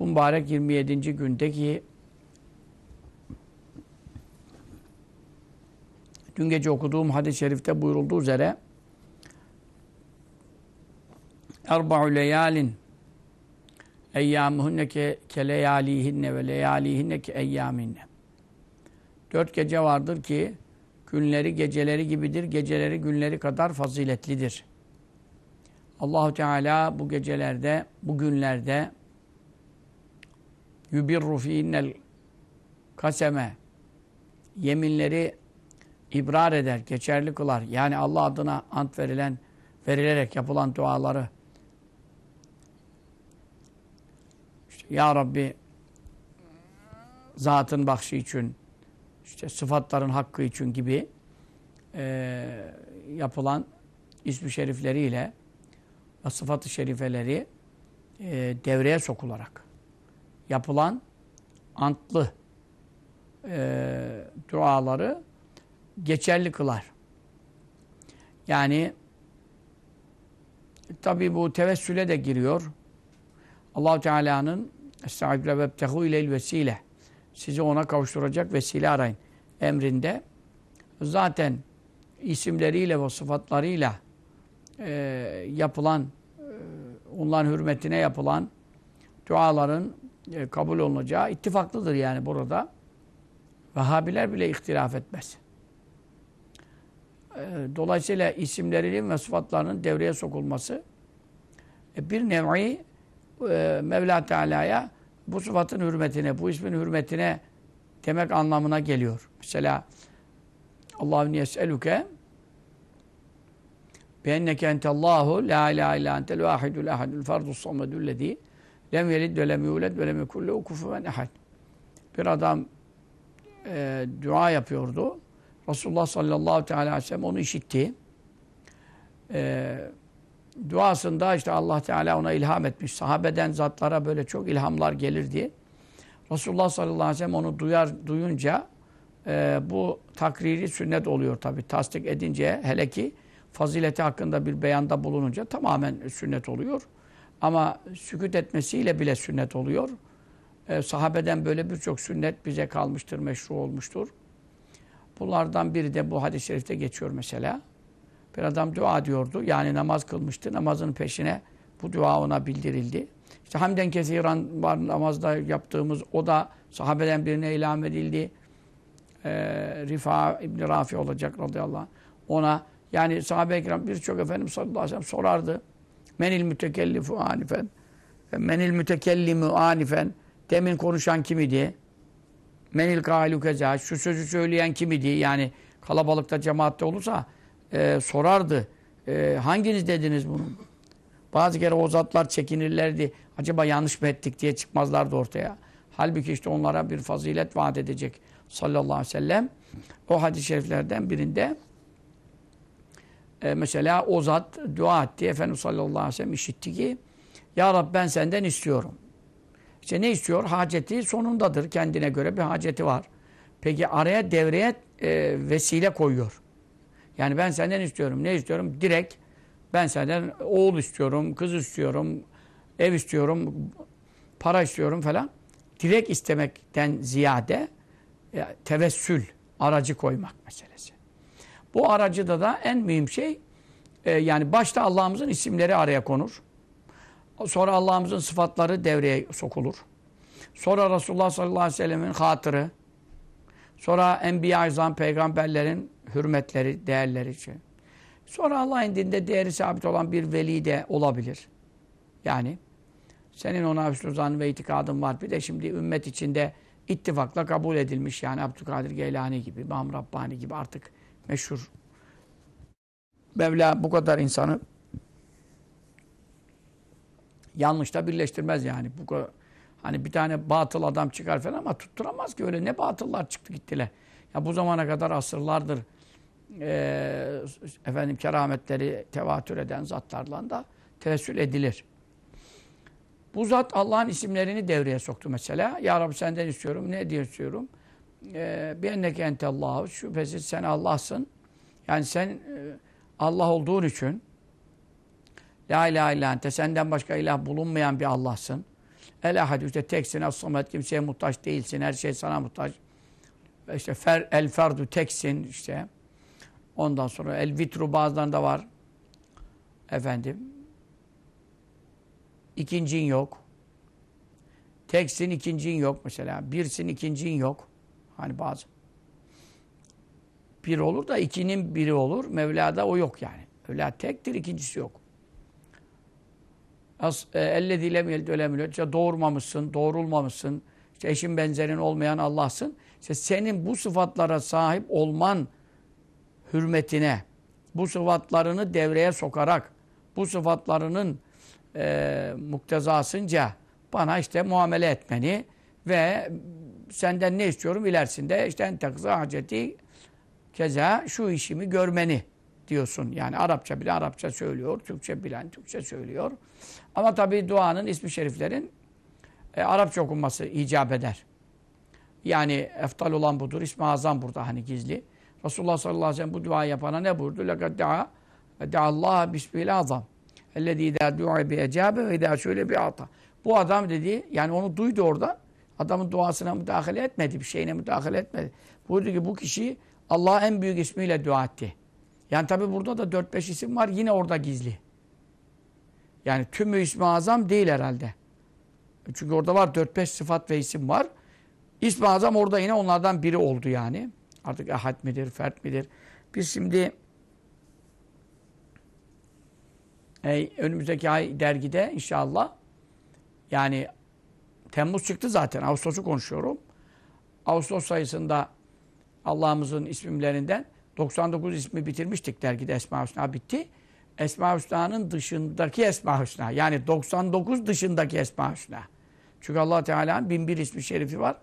Bu mübarek 27. gündeki dün gece okuduğum hadis-i şerifte buyurulduğu üzere Erba'u leyalin Eyyâmuhunne ke, ke leyâlihinne ve leyâlihinne ke eyyâminne. Dört gece vardır ki günleri geceleri gibidir, geceleri günleri kadar faziletlidir. Allahu Teala bu gecelerde, bu günlerde yubirru fiinnel kaseme. Yeminleri ibrar eder, geçerli kılar. Yani Allah adına ant verilen, verilerek yapılan duaları. Ya Rabbi zatın bakşı için, işte sıfatların hakkı için gibi e, yapılan ismi şerifleriyle ve sıfatı şerifeleri e, devreye sokularak yapılan antlı e, duaları geçerli kılar. Yani tabi bu tevessüle de giriyor. allah Teala'nın Estağfirullah ve btehu ileyl vesile. Sizi ona kavuşturacak vesile arayın. Emrinde zaten isimleriyle ve sıfatlarıyla e, yapılan, e, onların hürmetine yapılan duaların e, kabul olunacağı ittifaklıdır yani burada. Vehhabiler bile ihtilaf etmez. E, dolayısıyla isimlerinin ve sıfatlarının devreye sokulması e, bir nev'i e, Mevla Teala'ya bu sıfatın hürmetine, bu ismin hürmetine demek anlamına geliyor. Mesela Allah'ın yes'eluke beenneke entallahu la ilahe illa entel vahidul ahadul fardus samedul lezi lem yelid ve lem yulad ve lem yekullehu kufuven ehad. Bir adam e, dua yapıyordu. Resulullah sallallahu teala aleyhi ve sellem onu işitti. E, duasında işte Allah Teala ona ilham etmiş. Sahabeden zatlara böyle çok ilhamlar gelirdi. Resulullah sallallahu aleyhi ve sellem onu duyar, duyunca e, bu takriri sünnet oluyor tabi. Tasdik edince hele ki fazileti hakkında bir beyanda bulununca tamamen sünnet oluyor. Ama sükut etmesiyle bile sünnet oluyor. E, sahabeden böyle birçok sünnet bize kalmıştır, meşru olmuştur. Bunlardan biri de bu hadis-i şerifte geçiyor mesela. Bir adam dua diyordu. Yani namaz kılmıştı. Namazın peşine bu dua ona bildirildi. İşte hamden kesiran var namazda yaptığımız o da sahabeden birine ilam edildi. Ee, Rifa İbni Rafi olacak radıyallahu anh. Ona yani sahabe-i kiram birçok efendim sallallahu aleyhi ve sellem sorardı. Menil mütekellifu anifen. Menil mütekellimu anifen. Demin konuşan kim idi? Menil kâlu keza. Şu sözü söyleyen kim idi? Yani kalabalıkta cemaatte olursa e, sorardı. E, hanginiz dediniz bunu? Bazı kere o zatlar çekinirlerdi. Acaba yanlış mı ettik diye çıkmazlardı ortaya. Halbuki işte onlara bir fazilet vaat edecek sallallahu aleyhi ve sellem. O hadis-i şeriflerden birinde e, mesela o zat dua etti. Efendimiz sallallahu aleyhi ve sellem işitti ki Ya Rabbi ben senden istiyorum. İşte ne istiyor? Haceti sonundadır. Kendine göre bir haceti var. Peki araya devreye e, vesile koyuyor. Yani ben senden istiyorum. Ne istiyorum? Direkt ben senden oğul istiyorum, kız istiyorum, ev istiyorum, para istiyorum falan. Direkt istemekten ziyade e, tevessül, aracı koymak meselesi. Bu aracıda da en mühim şey e, yani başta Allah'ımızın isimleri araya konur. Sonra Allah'ımızın sıfatları devreye sokulur. Sonra Resulullah sallallahu aleyhi ve sellemin hatırı. Sonra Enbiya-i peygamberlerin hürmetleri, değerleri için. Sonra Allah'ın dinde değeri sabit olan bir veli de olabilir. Yani senin ona hüsnü ve itikadın var. Bir de şimdi ümmet içinde ittifakla kabul edilmiş yani Abdülkadir Geylani gibi, İmam Rabbani gibi artık meşhur. Mevla bu kadar insanı yanlışta birleştirmez yani. Bu hani bir tane batıl adam çıkar falan ama tutturamaz ki öyle ne batıllar çıktı gittiler. Ya bu zamana kadar asırlardır eee, efendim kerametleri tevatür eden zatlarla da tevessül edilir. Bu zat Allah'ın isimlerini devreye soktu mesela. Ya Rabbi senden istiyorum. Ne diye istiyorum? Bir enneke entellahu. Şüphesiz sen Allah'sın. Yani sen Allah olduğun için La ilahe illa ente. Senden başka ilah bulunmayan bir Allah'sın. El ahad işte teksin. as kimseye muhtaç değilsin. Her şey sana muhtaç. İşte fer, el ferdu teksin işte. Ondan sonra el vitru bazılarında var. Efendim. İkincin yok. Teksin ikincin yok mesela. Birsin ikincin yok. Hani bazı. Bir olur da ikinin biri olur. Mevla'da o yok yani. Mevla tektir, ikincisi yok. e, Ellezî lem yelid yulad. İşte doğurmamışsın, doğrulmamışsın. İşte eşin benzerin olmayan Allah'sın. İşte senin bu sıfatlara sahip olman hürmetine, bu sıfatlarını devreye sokarak, bu sıfatlarının e, muktezasınca bana işte muamele etmeni ve senden ne istiyorum ilerisinde işte entekza haceti keza şu işimi görmeni diyorsun. Yani Arapça bile Arapça söylüyor, Türkçe bilen Türkçe söylüyor. Ama tabii duanın ismi şeriflerin e, Arapça okunması icap eder. Yani eftal olan budur. İsmi azam burada hani gizli. Resulullah sallallahu aleyhi ve sellem bu duayı yapana ne buyurdu? لَقَدْ دَعَا دَعَ bismil azam. اَلَّذ۪ي اِذَا دُعَ بِاَجَابَ وَاِذَا şöyle bir ata. Bu adam dedi, yani onu duydu orada. Adamın duasına müdahale etmedi, bir şeyine müdahale etmedi. Buyurdu ki bu kişi Allah'a en büyük ismiyle dua etti. Yani tabi burada da 4-5 isim var yine orada gizli. Yani tümü ismi azam değil herhalde. Çünkü orada var 4-5 sıfat ve isim var. İsmi azam orada yine onlardan biri oldu yani. Artık ahad midir, fert midir? Biz şimdi e, önümüzdeki ay dergide inşallah yani Temmuz çıktı zaten. Ağustos'u konuşuyorum. Ağustos sayısında Allah'ımızın isimlerinden 99 ismi bitirmiştik dergide Esma Hüsna bitti. Esma Hüsna'nın dışındaki Esma Hüsna. Yani 99 dışındaki Esma Hüsna. Çünkü Allah Teala'nın bin bir ismi şerifi var.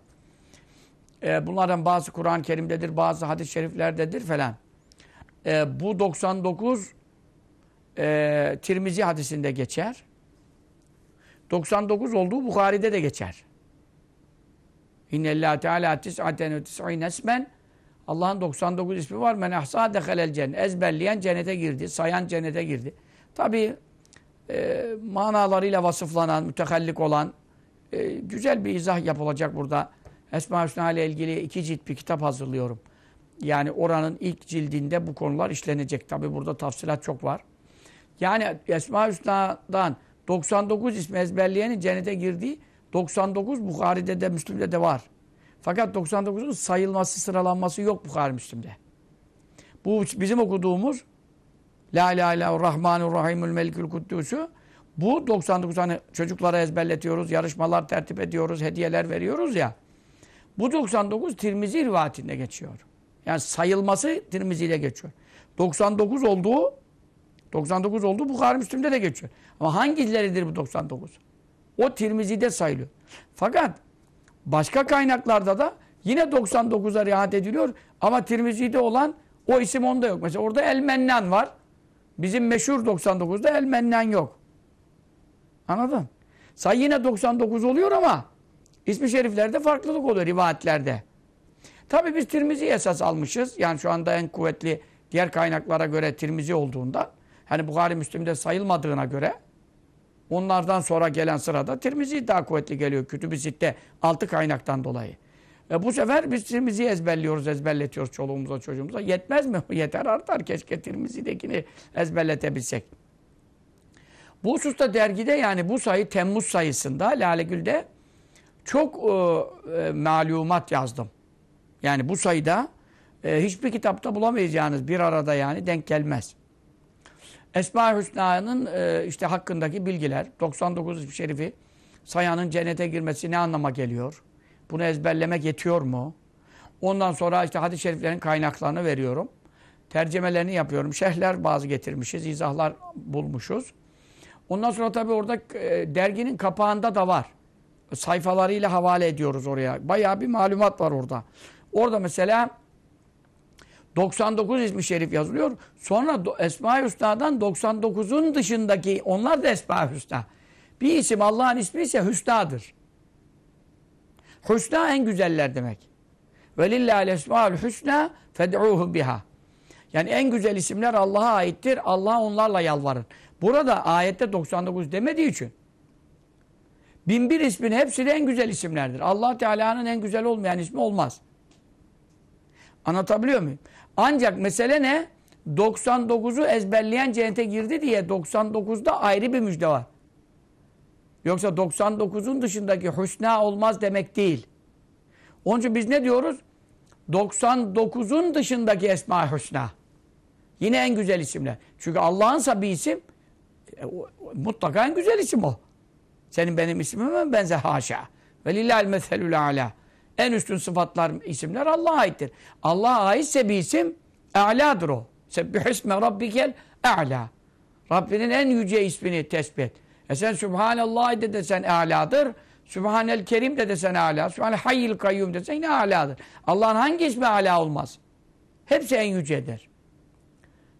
Ee, bunlardan bazı Kur'an-ı Kerim'dedir, bazı hadis-i şeriflerdedir falan. Ee, bu 99 e, Tirmizi hadisinde geçer. 99 olduğu Bukhari'de de geçer. İnnellâhu teâlâ tis'aten ve tis'in esmen Allah'ın 99 ismi var. Men ahsâ dehalel cennet. Ezberleyen cennete girdi. Sayan cennete girdi. Tabi e, manalarıyla vasıflanan, mütehallik olan e, güzel bir izah yapılacak burada. Esma Hüsna ile ilgili iki cilt bir kitap hazırlıyorum. Yani oranın ilk cildinde bu konular işlenecek. Tabi burada tafsilat çok var. Yani Esma Hüsna'dan 99 ismi ezberleyenin cennete girdiği 99 Bukhari'de de Müslim'de de var. Fakat 99'un sayılması, sıralanması yok Bukhari Müslim'de. Bu bizim okuduğumuz La ilahe illallah rahmanur rahimul melikül kuddusu bu 99 hani çocuklara ezberletiyoruz, yarışmalar tertip ediyoruz, hediyeler veriyoruz ya. Bu 99 Tirmizi rivayetinde geçiyor. Yani sayılması Tirmizi ile geçiyor. 99 olduğu 99 olduğu Bukhari Müslim'de de geçiyor. Ama hangileridir bu 99? O Tirmizi'de sayılıyor. Fakat başka kaynaklarda da yine 99'a riayet ediliyor. Ama Tirmizi'de olan o isim onda yok. Mesela orada El Mennan var. Bizim meşhur 99'da El Mennan yok. Anladın? Say yine 99 oluyor ama ismi şeriflerde farklılık oluyor rivayetlerde. Tabi biz Tirmizi esas almışız. Yani şu anda en kuvvetli diğer kaynaklara göre Tirmizi olduğunda hani Bukhari Müslim'de sayılmadığına göre onlardan sonra gelen sırada Tirmizi daha kuvvetli geliyor. Kütüb-i Sitte altı kaynaktan dolayı. E bu sefer biz Tirmizi'yi ezberliyoruz, ezberletiyoruz çoluğumuza, çocuğumuza. Yetmez mi? Yeter artar. Keşke Tirmizi'dekini ezberletebilsek. Bu hususta dergide yani bu sayı Temmuz sayısında Lale Gül'de çok e, e, malumat yazdım. Yani bu sayıda e, hiçbir kitapta bulamayacağınız bir arada yani denk gelmez. Esma-i Hüsna'nın e, işte hakkındaki bilgiler, 99 şerifi sayanın cennete girmesi ne anlama geliyor? Bunu ezberlemek yetiyor mu? Ondan sonra işte hadis-i şeriflerin kaynaklarını veriyorum. Tercemelerini yapıyorum. Şerhler bazı getirmişiz, izahlar bulmuşuz. Ondan sonra tabii orada e, derginin kapağında da var. Sayfalarıyla havale ediyoruz oraya. Bayağı bir malumat var orada. Orada mesela 99 ismi şerif yazılıyor. Sonra Esma-i Hüsna'dan 99'un dışındaki onlar da Esma-i Hüsna. Bir isim Allah'ın ismi ise Hüsna'dır. Hüsna en güzeller demek. Ve lillahi'l esmaül hüsna fed'uhu biha. Yani en güzel isimler Allah'a aittir. Allah onlarla yalvarın. Burada ayette 99 demediği için binbir ismin hepsi de en güzel isimlerdir. Allah Teala'nın en güzel olmayan ismi olmaz. Anlatabiliyor muyum? Ancak mesele ne? 99'u ezberleyen cennete girdi diye 99'da ayrı bir müjde var. Yoksa 99'un dışındaki hüsna olmaz demek değil. Onun için biz ne diyoruz? 99'un dışındaki esma hüsna. Yine en güzel isimler. Çünkü Allah'ınsa bir isim e, mutlaka en güzel isim o. Senin benim ismime benzer haşa. Ve lillahil meselül ala. En üstün sıfatlar, isimler Allah'a aittir. Allah'a aitse bir isim a'ladır o. Sebbihisme rabbikel a'la. Rabbinin en yüce ismini tespit. E sen Subhanallah de desen a'ladır. Sübhanel Kerim de desen âlâ. Sübhanel Hayyil Kayyum desen yine âlâdır. Allah'ın hangi ismi âlâ olmaz? Hepsi en yücedir.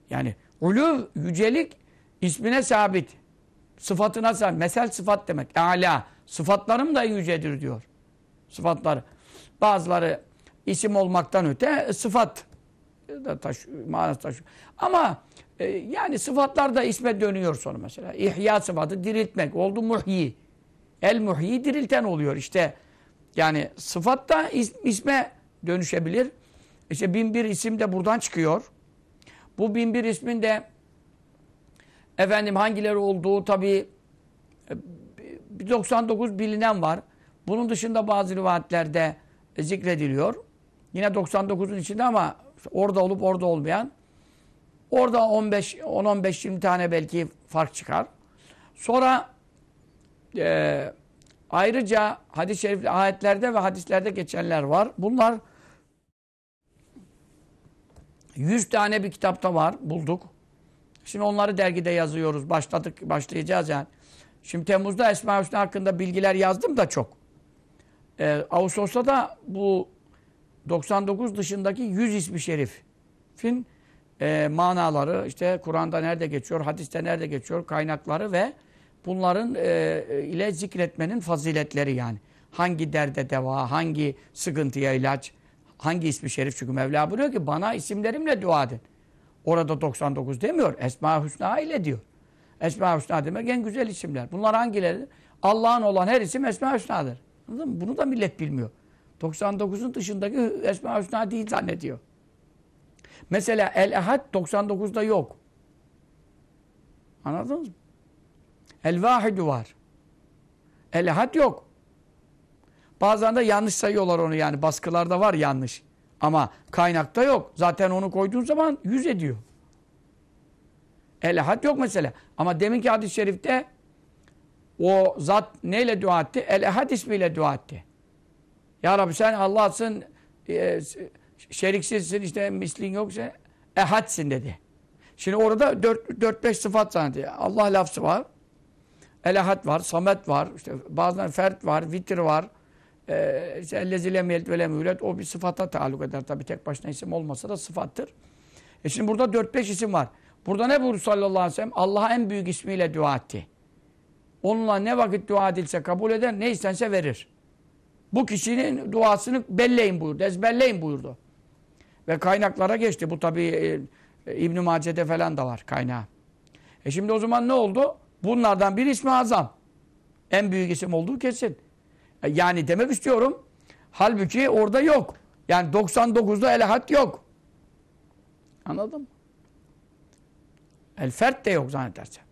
Yani uluv, yücelik ismine sabit. Sıfatına sabit. Mesel sıfat demek. Âlâ. Sıfatlarım da yücedir diyor. Sıfatları. Bazıları isim olmaktan öte sıfat da taş, manası taşıyor. Ama e, yani sıfatlar da isme dönüyor sonra mesela. İhya sıfatı diriltmek. Oldu muhyi. El muhyi dirilten oluyor işte. Yani sıfat da is, isme dönüşebilir. İşte bin bir isim de buradan çıkıyor. Bu bin bir ismin de efendim hangileri olduğu tabi 99 bilinen var. Bunun dışında bazı rivayetlerde zikrediliyor. Yine 99'un içinde ama orada olup orada olmayan. Orada 15 10-15-20 tane belki fark çıkar. Sonra e, ayrıca hadis-i şerif ayetlerde ve hadislerde geçenler var. Bunlar 100 tane bir kitapta var. Bulduk. Şimdi onları dergide yazıyoruz. Başladık, başlayacağız yani. Şimdi Temmuz'da Esma Hüsnü hakkında bilgiler yazdım da çok. Ee, Ağustos'ta da bu 99 dışındaki 100 ismi şerifin e, manaları, işte Kur'an'da nerede geçiyor, hadiste nerede geçiyor, kaynakları ve bunların e, ile zikretmenin faziletleri yani. Hangi derde deva, hangi sıkıntıya ilaç, hangi ismi şerif çünkü Mevla buyuruyor ki bana isimlerimle dua edin. Orada 99 demiyor. Esma Hüsna ile diyor. Esma Hüsna demek en güzel isimler. Bunlar hangileri? Allah'ın olan her isim Esma Hüsna'dır. Anladın mı? Bunu da millet bilmiyor. 99'un dışındaki Esma Hüsna değil zannediyor. Mesela El Ehad 99'da yok. Anladınız mı? El Vahidu var. El Ehad yok. Bazen de yanlış sayıyorlar onu yani. Baskılarda var yanlış. Ama kaynakta yok. Zaten onu koyduğun zaman yüz ediyor. El Ehad yok mesela. Ama deminki hadis-i şerifte o zat neyle dua etti? El Ehad ismiyle dua etti. Ya Rabbi sen Allah'sın, e, şeriksizsin, işte mislin yoksa ehadsin dedi. Şimdi orada 4-5 sıfat zannediyor. Allah lafzı var. El Ehad var, Samet var, işte bazen Fert var, Vitir var. Ee, işte ellezile o bir sıfata taalluk eder. Tabi tek başına isim olmasa da sıfattır. E şimdi burada 4-5 isim var. Burada ne buyurdu sallallahu aleyhi ve sellem? Allah'a en büyük ismiyle dua etti. Onunla ne vakit dua edilse kabul eder, ne istense verir. Bu kişinin duasını belleyin buyurdu, ezberleyin buyurdu. Ve kaynaklara geçti. Bu tabi e, e, İbn-i Mace'de falan da var kaynağı. E şimdi o zaman ne oldu? Bunlardan bir ismi azam. En büyük isim olduğu kesin. E yani demek istiyorum. Halbuki orada yok. Yani 99'da elehat yok. Anladın mı? El fert de yok zannedersen.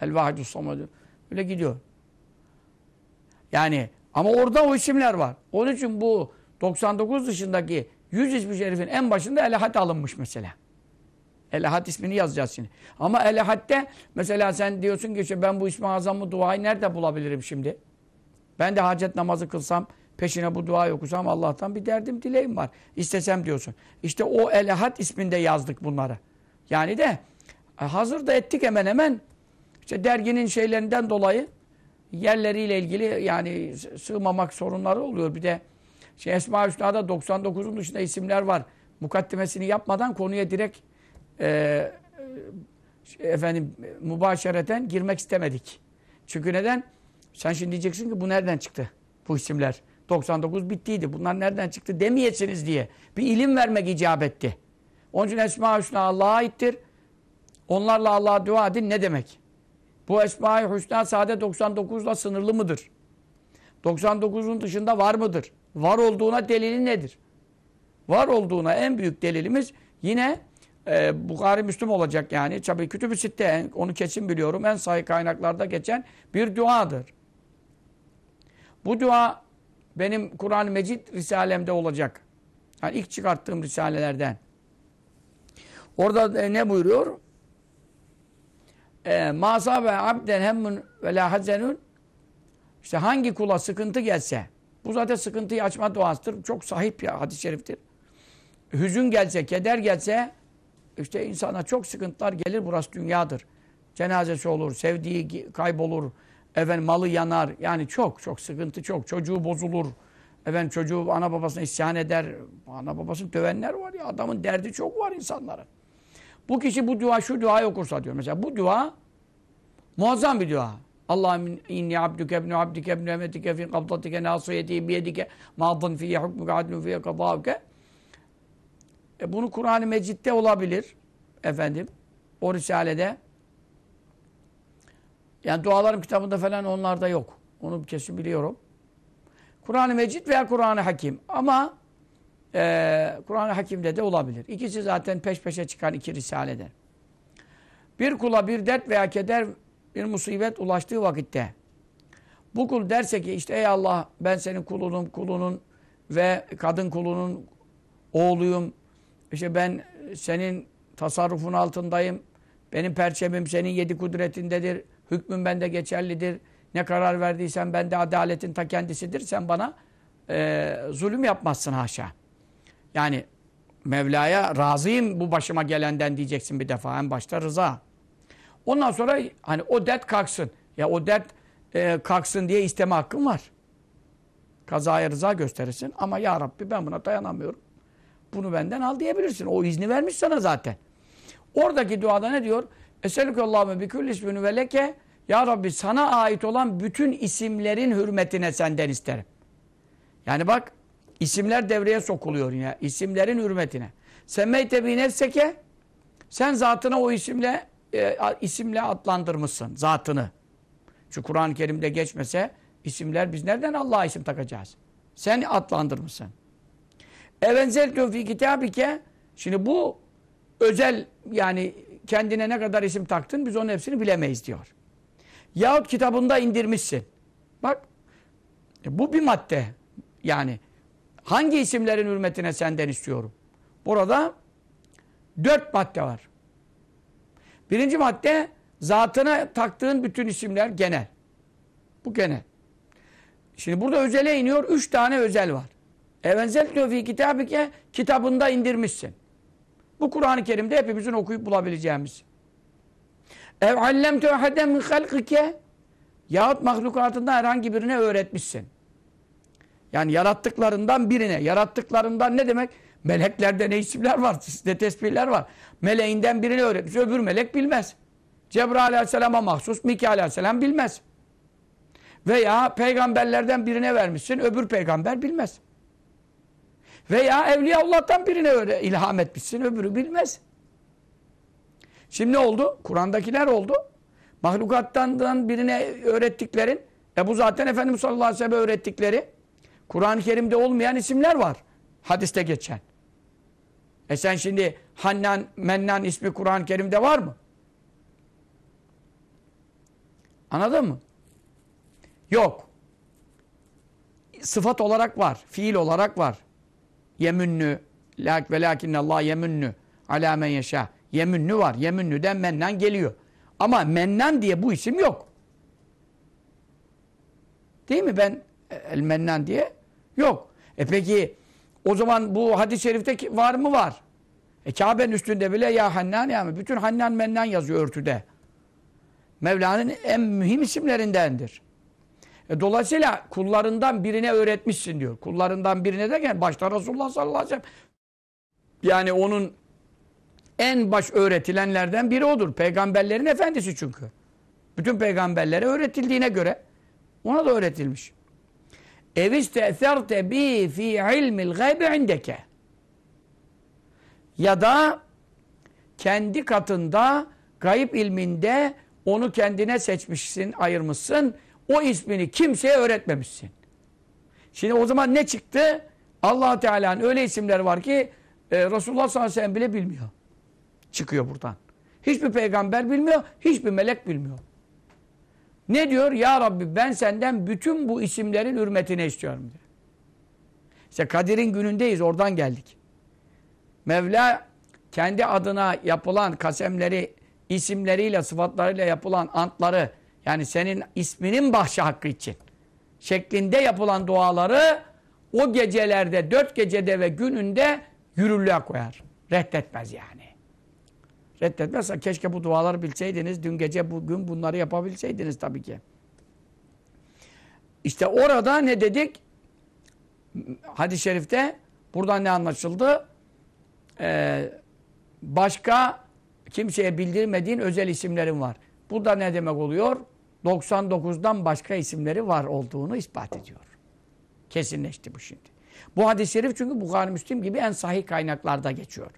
El vahidus somadü. Öyle gidiyor. Yani ama orada o isimler var. Onun için bu 99 dışındaki 100 ismi şerifin en başında elehat alınmış mesela. Elehat ismini yazacağız şimdi. Ama Elehat'te mesela sen diyorsun ki işte ben bu ismi azamı duayı nerede bulabilirim şimdi? Ben de hacet namazı kılsam peşine bu duayı okusam Allah'tan bir derdim dileğim var. İstesem diyorsun. İşte o Elehat isminde yazdık bunları. Yani de e, hazır da ettik hemen hemen İşte derginin şeylerinden dolayı yerleriyle ilgili yani sığmamak sorunları oluyor. Bir de şey Esma-ı Hüsna'da 99'un dışında isimler var. Mukaddimesini yapmadan konuya direkt e, şey, efendim mübaşereten girmek istemedik. Çünkü neden? Sen şimdi diyeceksin ki bu nereden çıktı? Bu isimler. 99 bittiydi. Bunlar nereden çıktı demeyesiniz diye. Bir ilim vermek icap etti. Onun için Esma-ı Hüsna Allah'a aittir. Onlarla Allah'a dua edin ne demek? Bu Esma-i Hüsna sade 99'la sınırlı mıdır? 99'un dışında var mıdır? Var olduğuna delili nedir? Var olduğuna en büyük delilimiz yine e, Bukhari Müslüm olacak yani. Tabi Kütüb-i Sitte onu kesin biliyorum. En sahih kaynaklarda geçen bir duadır. Bu dua benim Kur'an-ı Mecid Risalemde olacak. Yani ilk çıkarttığım risalelerden. Orada e, ne buyuruyor? E, Masa ve abden hemmun ve la hazenun işte hangi kula sıkıntı gelse bu zaten sıkıntıyı açma duasıdır. Çok sahip ya hadis-i şeriftir. Hüzün gelse, keder gelse işte insana çok sıkıntılar gelir. Burası dünyadır. Cenazesi olur, sevdiği kaybolur, efendim malı yanar. Yani çok çok sıkıntı çok. Çocuğu bozulur. Efendim çocuğu ana babasına isyan eder. Ana babasını dövenler var ya. Adamın derdi çok var insanların. Bu kişi bu dua şu duayı okursa diyor. Mesela bu dua muazzam bir dua. Allah'ım inni abdüke ibnu abdike ibnu emetike fi kabdatike nasiyeti biyedike madın fiye hukmuke adlun fiye kadavke e bunu Kur'an-ı Mecid'de olabilir. Efendim. O Risale'de. Yani dualarım kitabında falan onlarda yok. Onu kesin biliyorum. Kur'an-ı Mecid veya Kur'an-ı Hakim. Ama e, Kur'an-ı Hakim'de de olabilir. İkisi zaten peş peşe çıkan iki risaleden. Bir kula bir dert veya keder, bir musibet ulaştığı vakitte bu kul derse ki işte ey Allah ben senin kulunum, kulunun ve kadın kulunun oğluyum. İşte ben senin tasarrufun altındayım. Benim perçemim senin yedi kudretindedir. Hükmün bende geçerlidir. Ne karar verdiysen bende adaletin ta kendisidir. Sen bana e, zulüm yapmazsın haşa. Yani Mevla'ya razıyım bu başıma gelenden diyeceksin bir defa. En başta rıza. Ondan sonra hani o dert kalksın. Ya o dert e, kalksın diye isteme hakkım var. Kazaya rıza gösterirsin. Ama ya Rabbi ben buna dayanamıyorum. Bunu benden al diyebilirsin. O izni vermiş sana zaten. Oradaki duada ne diyor? Eselükallahümme bikül ismünü ve Ya Rabbi sana ait olan bütün isimlerin hürmetine senden isterim. Yani bak isimler devreye sokuluyor yine. İsimlerin hürmetine. Semmeyte bi nefseke sen zatına o isimle e, isimle adlandırmışsın zatını. Şu Kur'an-ı Kerim'de geçmese isimler biz nereden Allah'a isim takacağız? Sen adlandırmışsın. Evenzeltü fi kitabike şimdi bu özel yani kendine ne kadar isim taktın biz onun hepsini bilemeyiz diyor. Yahut kitabında indirmişsin. Bak e bu bir madde. Yani hangi isimlerin hürmetine senden istiyorum? Burada dört madde var. Birinci madde zatına taktığın bütün isimler genel. Bu genel. Şimdi burada özele iniyor. Üç tane özel var. Evenzeltü fi kitabike kitabında indirmişsin. Bu Kur'an-ı Kerim'de hepimizin okuyup bulabileceğimiz. Ev allemtü aheden min halkike yahut mahlukatından herhangi birine öğretmişsin. Yani yarattıklarından birine. Yarattıklarından ne demek? Meleklerde ne isimler var? Sizde tesbihler var. Meleğinden birine öğretmiş. Öbür melek bilmez. Cebrail aleyhisselama mahsus. Mikail aleyhisselam bilmez. Veya peygamberlerden birine vermişsin. Öbür peygamber bilmez. Veya Evliyaullah'tan birine öyle ilham etmişsin, öbürü bilmez. Şimdi ne oldu? Kur'an'dakiler oldu. Mahlukattan birine öğrettiklerin, e bu zaten Efendimiz sallallahu aleyhi ve sellem öğrettikleri, Kur'an-ı Kerim'de olmayan isimler var. Hadiste geçen. E sen şimdi Hannan, Mennan ismi Kur'an-ı Kerim'de var mı? Anladın mı? Yok. Sıfat olarak var. Fiil olarak var. Yemünnü lak ve Allah yemünnü ala men yeşâ. Yemünnü var. Yemünnüden mennan geliyor. Ama mennan diye bu isim yok. Değil mi? Ben el mennan diye yok. E peki o zaman bu hadis-i şerifte var mı? Var. E Kabe'nin üstünde bile ya Hannan ya mı? Bütün Hannan mennan yazıyor örtüde. Mevla'nın en mühim isimlerindendir. E, dolayısıyla kullarından birine öğretmişsin diyor. Kullarından birine derken başta Resulullah sallallahu aleyhi ve sellem. Yani onun en baş öğretilenlerden biri odur. Peygamberlerin efendisi çünkü. Bütün peygamberlere öğretildiğine göre ona da öğretilmiş. Evis te'therte bi fi ilmil gaybi indeke. Ya da kendi katında gayb ilminde onu kendine seçmişsin, ayırmışsın. O ismini kimseye öğretmemişsin. Şimdi o zaman ne çıktı? allah Teala'nın öyle isimleri var ki e, Resulullah sallallahu aleyhi ve sellem bile bilmiyor. Çıkıyor buradan. Hiçbir peygamber bilmiyor, hiçbir melek bilmiyor. Ne diyor? Ya Rabbi ben senden bütün bu isimlerin hürmetine istiyorum diyor. İşte Kadir'in günündeyiz, oradan geldik. Mevla kendi adına yapılan kasemleri, isimleriyle, sıfatlarıyla yapılan antları, yani senin isminin bahşi hakkı için şeklinde yapılan duaları o gecelerde, dört gecede ve gününde yürürlüğe koyar. Reddetmez yani. Reddetmezse keşke bu duaları bilseydiniz. Dün gece, bugün bunları yapabilseydiniz tabii ki. İşte orada ne dedik? Hadis-i şerifte buradan ne anlaşıldı? Ee, başka kimseye bildirmediğin özel isimlerin var. Bu da ne demek oluyor? 99'dan başka isimleri var olduğunu ispat ediyor. Kesinleşti bu şimdi. Bu hadis-i şerif çünkü Bukhari Müslim gibi en sahih kaynaklarda geçiyor.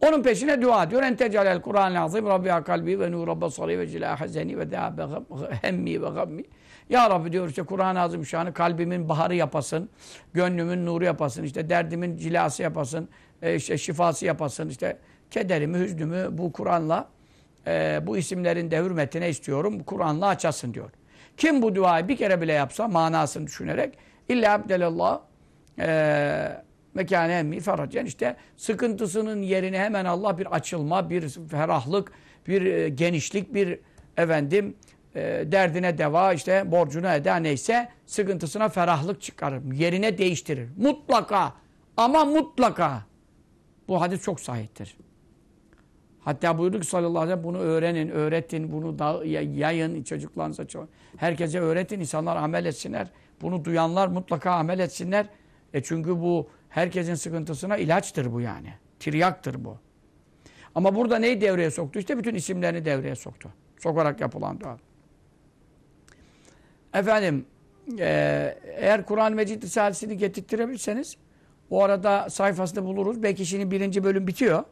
Onun peşine dua diyor. En tecalel Kur'an-ı azim Rabbiya kalbi ve nur basari ve cila hazeni ve dâbe hemmi ve gammi. Ya Rabbi diyor işte Kur'an-ı azim şanı kalbimin baharı yapasın. Gönlümün nuru yapasın. işte derdimin cilası yapasın. E, işte şifası yapasın. işte kederimi, hüznümü bu Kur'an'la e, bu isimlerin de hürmetine istiyorum. Kur'an'la açasın diyor. Kim bu duayı bir kere bile yapsa manasını düşünerek illa abdelallah eee mekâne emmi feracen işte sıkıntısının yerine hemen Allah bir açılma, bir ferahlık, bir e, genişlik, bir efendim e, derdine deva işte borcunu eda neyse sıkıntısına ferahlık çıkarır. Yerine değiştirir. Mutlaka ama mutlaka. Bu hadis çok sahiptir. Hatta buyurduk sallallahu aleyhi ve bunu öğrenin, öğretin, bunu da yayın çocuklarınıza. Herkese öğretin, insanlar amel etsinler. Bunu duyanlar mutlaka amel etsinler. E çünkü bu Herkesin sıkıntısına ilaçtır bu yani. Tiryaktır bu. Ama burada neyi devreye soktu? İşte bütün isimlerini devreye soktu. Sokarak yapılan dua. Efendim, e, eğer Kur'an-ı Mecid Risalesini getirtirebilirseniz o arada sayfasını buluruz. Belki şimdi birinci bölüm bitiyor.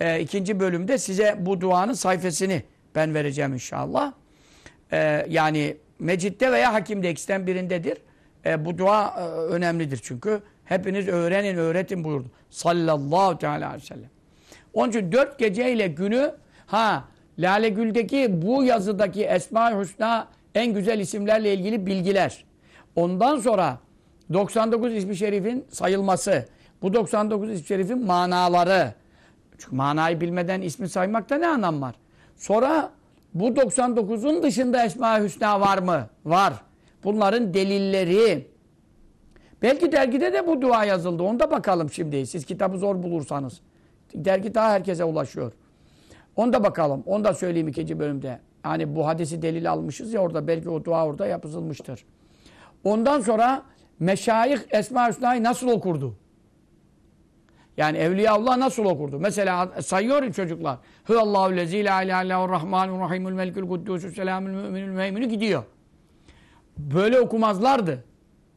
E, ikinci bölümde size bu duanın sayfasını ben vereceğim inşallah. E, yani Mecid'de veya Hakim'de ikisinden birindedir. E, bu dua e, önemlidir çünkü. Hepiniz öğrenin, öğretin buyurdu. Sallallahu teala aleyhi ve sellem. Onun için dört geceyle günü ha Lale Gül'deki bu yazıdaki Esma-i Hüsna en güzel isimlerle ilgili bilgiler. Ondan sonra 99 ismi şerifin sayılması. Bu 99 ismi şerifin manaları. Çünkü manayı bilmeden ismi saymakta ne anlam var? Sonra bu 99'un dışında Esma-i Hüsna var mı? Var. Bunların delilleri, Belki dergide de bu dua yazıldı. Onu da bakalım şimdi. Siz kitabı zor bulursanız. Dergi daha herkese ulaşıyor. Onu da bakalım. Onu da söyleyeyim ikinci bölümde. Hani bu hadisi delil almışız ya orada. Belki o dua orada yapılmıştır. Ondan sonra meşayih Esma Hüsna'yı nasıl okurdu? Yani Evliyaullah nasıl okurdu? Mesela sayıyor çocuklar. Hüvallahu lezi la ilahe illahur rahmanur rahimul melikul kuddusü selamül müminül müheyminü gidiyor. Böyle okumazlardı.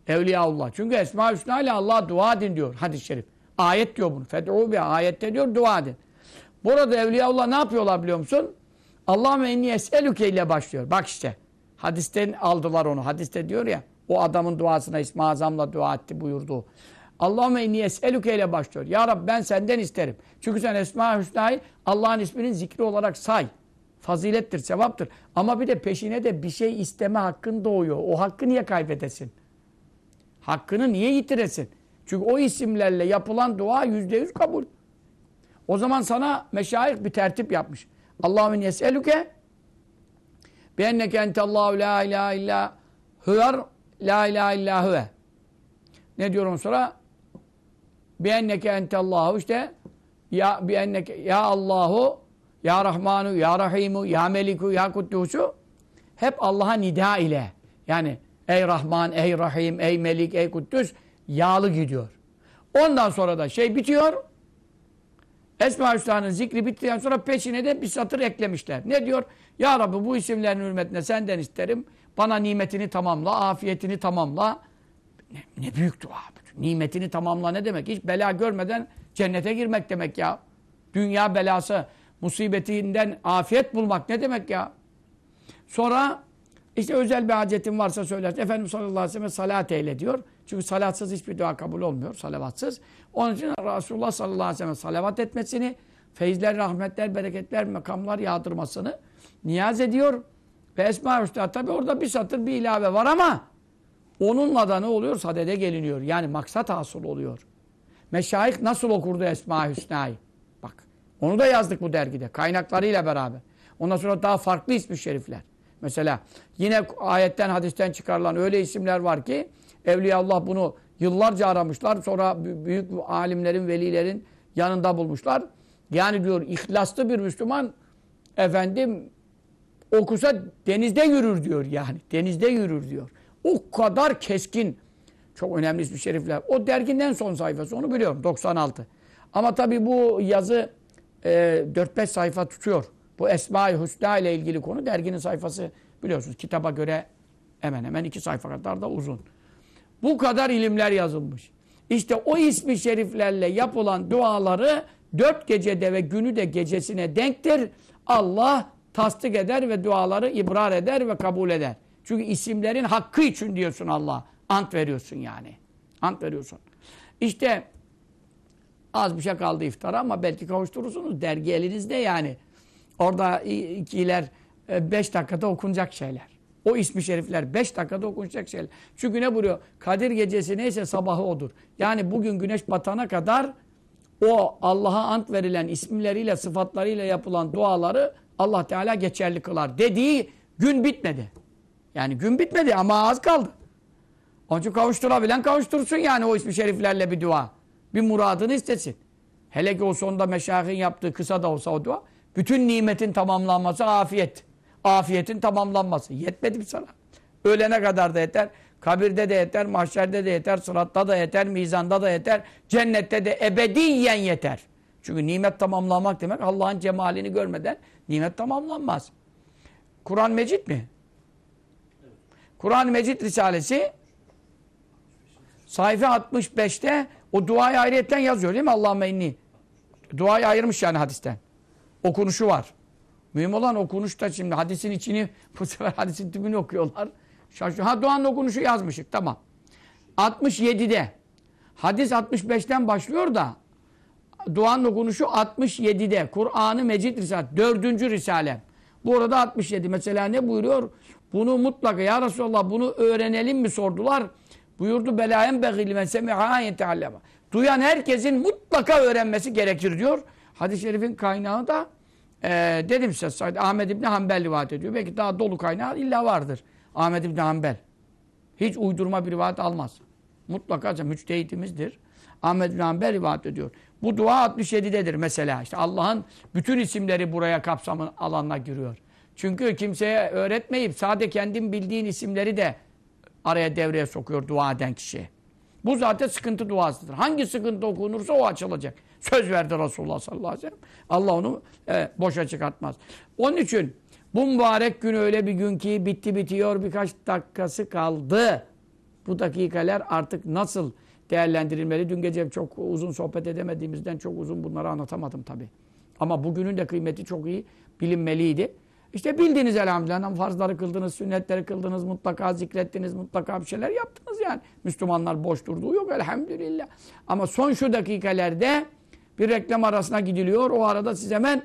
Evliyaullah. Çünkü Esma-ı Hüsna ile Allah dua edin diyor hadis-i şerif. Ayet diyor bunu. Fed'u bir ayette diyor dua edin. Burada Evliyaullah ne yapıyorlar biliyor musun? Allahümme inni es'elüke ile başlıyor. Bak işte. Hadisten aldılar onu. Hadiste diyor ya o adamın duasına İsmi Azam'la dua etti buyurdu. Allahümme inni es'elüke ile başlıyor. Ya Rabbi ben senden isterim. Çünkü sen Esma-ı Hüsna'yı Allah'ın isminin zikri olarak say. Fazilettir, sevaptır. Ama bir de peşine de bir şey isteme hakkın doğuyor. O hakkı niye kaybedesin? Hakkını niye yitiresin? Çünkü o isimlerle yapılan dua yüzde yüz kabul. O zaman sana meşayih bir tertip yapmış. Allahümme yeselüke bienneke entallahu la ilahe illa hüver la ilahe illa hüve. Ne diyor on sonra? Bienneke entallahu işte ya bienneke ya Allahu Ya Rahmanu, Ya Rahimu, Ya Meliku, Ya Kuddusu hep Allah'a nida ile. Yani ey Rahman, ey Rahim, ey Melik, ey Kuddüs yağlı gidiyor. Ondan sonra da şey bitiyor. Esma-i Hüsna'nın zikri bittikten sonra peşine de bir satır eklemişler. Ne diyor? Ya Rabbi bu isimlerin hürmetine senden isterim. Bana nimetini tamamla, afiyetini tamamla. Ne, ne büyük dua. Nimetini tamamla ne demek? Hiç bela görmeden cennete girmek demek ya. Dünya belası, musibetinden afiyet bulmak ne demek ya? Sonra işte özel bir hacetin varsa söylersin. Efendimiz sallallahu aleyhi ve sellem salat eyle diyor. Çünkü salatsız hiçbir dua kabul olmuyor. Salavatsız. Onun için Resulullah sallallahu aleyhi ve sellem salavat etmesini, feyizler, rahmetler, bereketler, makamlar yağdırmasını niyaz ediyor. Ve Esma-i Hüsna tabi orada bir satır bir ilave var ama onunla da ne oluyor? Sadede geliniyor. Yani maksat hasıl oluyor. Meşayih nasıl okurdu Esma-i Hüsna'yı? Bak onu da yazdık bu dergide. Kaynaklarıyla beraber. Ondan sonra daha farklı ismi şerifler. Mesela yine ayetten hadisten çıkarılan öyle isimler var ki Evliya Allah bunu yıllarca aramışlar. Sonra büyük alimlerin, velilerin yanında bulmuşlar. Yani diyor ihlaslı bir Müslüman efendim okusa denizde yürür diyor yani. Denizde yürür diyor. O kadar keskin. Çok önemli ismi şerifler. O derginin son sayfası onu biliyorum 96. Ama tabii bu yazı e, 4-5 sayfa tutuyor. Bu Esma-i Hüsna ile ilgili konu derginin sayfası biliyorsunuz kitaba göre hemen hemen iki sayfa kadar da uzun. Bu kadar ilimler yazılmış. İşte o ismi şeriflerle yapılan duaları dört gecede ve günü de gecesine denktir. Allah tasdik eder ve duaları ibrar eder ve kabul eder. Çünkü isimlerin hakkı için diyorsun Allah. Ant veriyorsun yani. Ant veriyorsun. İşte az bir şey kaldı iftara ama belki kavuşturursunuz. Dergi elinizde yani. Orada ikiler e, beş dakikada okunacak şeyler. O ismi şerifler beş dakikada okunacak şeyler. Çünkü ne buyuruyor? Kadir gecesi neyse sabahı odur. Yani bugün güneş batana kadar o Allah'a ant verilen isimleriyle, sıfatlarıyla yapılan duaları Allah Teala geçerli kılar. Dediği gün bitmedi. Yani gün bitmedi ama az kaldı. Onun için kavuşturabilen kavuştursun yani o ismi şeriflerle bir dua. Bir muradını istesin. Hele ki o sonunda meşayihin yaptığı kısa da olsa o dua. Bütün nimetin tamamlanması afiyet. Afiyetin tamamlanması. Yetmedi mi sana? Ölene kadar da yeter. Kabirde de yeter, mahşerde de yeter, sıratta da yeter, mizanda da yeter, cennette de ebediyen yeter. Çünkü nimet tamamlamak demek Allah'ın cemalini görmeden nimet tamamlanmaz. Kur'an Mecid mi? Kur'an Mecid Risalesi sayfa 65'te o duayı ayrıyetten yazıyor değil mi? Allahümme inni. Duayı ayırmış yani hadisten. Okunuşu var. Mühim olan okunuşta şimdi hadisin içini bu sefer hadisin tümünü okuyorlar. Şaşıyor. Ha duanın okunuşu yazmışık tamam. 67'de hadis 65'ten başlıyor da duanın okunuşu 67'de. Kur'an-ı Mecid Risale. Dördüncü Risale. Bu arada 67. Mesela ne buyuruyor? Bunu mutlaka ya Resulallah bunu öğrenelim mi sordular. Buyurdu belayen begil men semi'a yeteallema. Duyan herkesin mutlaka öğrenmesi gerekir diyor. Hadis-i şerifin kaynağı da e, dedim size Ahmed İbni Hanbel rivayet ediyor. Belki daha dolu kaynağı illa vardır. Ahmed İbni Hanbel. Hiç uydurma bir rivayet almaz. Mutlaka müçtehitimizdir. Ahmed İbni Hanbel rivayet ediyor. Bu dua 67'dedir mesela. İşte Allah'ın bütün isimleri buraya kapsamın alanına giriyor. Çünkü kimseye öğretmeyip sadece kendin bildiğin isimleri de araya devreye sokuyor dua eden kişi. Bu zaten sıkıntı duasıdır. Hangi sıkıntı okunursa o açılacak. Söz verdi Resulullah sallallahu aleyhi ve sellem. Allah onu e, boşa çıkartmaz. Onun için bu mübarek gün öyle bir gün ki bitti bitiyor birkaç dakikası kaldı. Bu dakikalar artık nasıl değerlendirilmeli? Dün gece çok uzun sohbet edemediğimizden çok uzun bunları anlatamadım tabii. Ama bugünün de kıymeti çok iyi bilinmeliydi. İşte bildiniz elhamdülillah. Farzları kıldınız, sünnetleri kıldınız, mutlaka zikrettiniz, mutlaka bir şeyler yaptınız yani. Müslümanlar boş durduğu yok elhamdülillah. Ama son şu dakikalarda bir reklam arasına gidiliyor. O arada siz hemen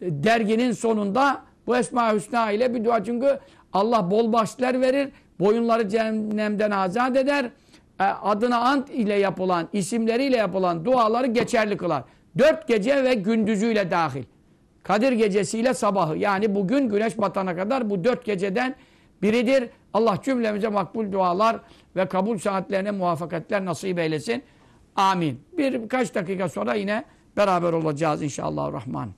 e, derginin sonunda bu Esma Hüsna ile bir dua. Çünkü Allah bol başlar verir. Boyunları cehennemden azat eder. E, adına ant ile yapılan, isimleriyle yapılan duaları geçerli kılar. Dört gece ve gündüzüyle dahil. Kadir gecesiyle sabahı. Yani bugün güneş batana kadar bu dört geceden biridir. Allah cümlemize makbul dualar ve kabul saatlerine muvaffakatler nasip eylesin. Amin. Bir, birkaç dakika sonra yine beraber olacağız inşallah rahman.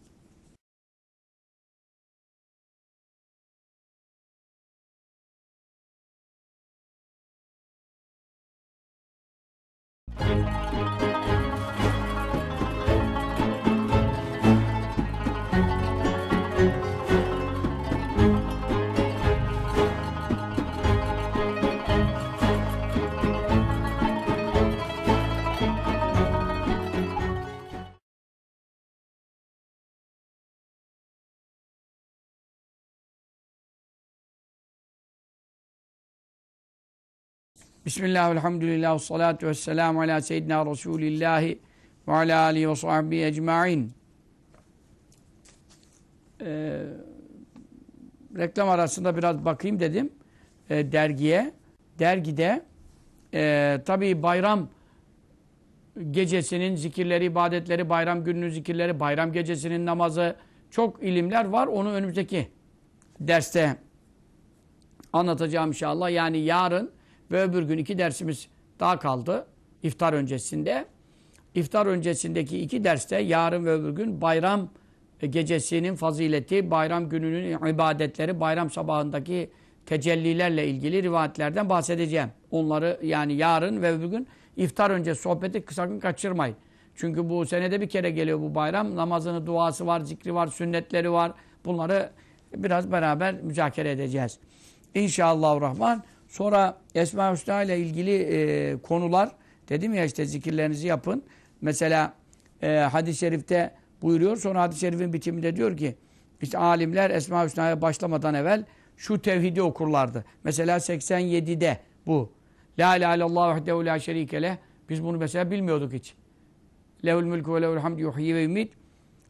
Bismillah, elhamdülillah, salatu vesselamu ala seyyidina Resulillahi ve ala alihi ve sahbihi ecma'in. Ee, reklam arasında biraz bakayım dedim e, dergiye. Dergide e, tabii bayram gecesinin zikirleri, ibadetleri, bayram gününün zikirleri, bayram gecesinin namazı çok ilimler var. Onu önümüzdeki derste anlatacağım inşallah. Yani yarın ve öbür gün iki dersimiz daha kaldı. iftar öncesinde. İftar öncesindeki iki derste yarın ve öbür gün bayram gecesinin fazileti, bayram gününün ibadetleri, bayram sabahındaki tecellilerle ilgili rivayetlerden bahsedeceğim. Onları yani yarın ve öbür gün iftar önce sohbeti sakın kaçırmayın. Çünkü bu senede bir kere geliyor bu bayram. Namazını, duası var, zikri var, sünnetleri var. Bunları biraz beraber müzakere edeceğiz. İnşallah Rahman. Sonra Esma Hüsna ile ilgili e, konular dedim ya işte zikirlerinizi yapın. Mesela e, hadis-i şerifte buyuruyor. Sonra hadis-i şerifin bitiminde diyor ki işte alimler Esma Hüsna'ya başlamadan evvel şu tevhidi okurlardı. Mesela 87'de bu. La ilahe illallah vahdehu la şerike leh. Biz bunu mesela bilmiyorduk hiç. Lehul mülkü ve lehul hamd yuhyi ve yumit.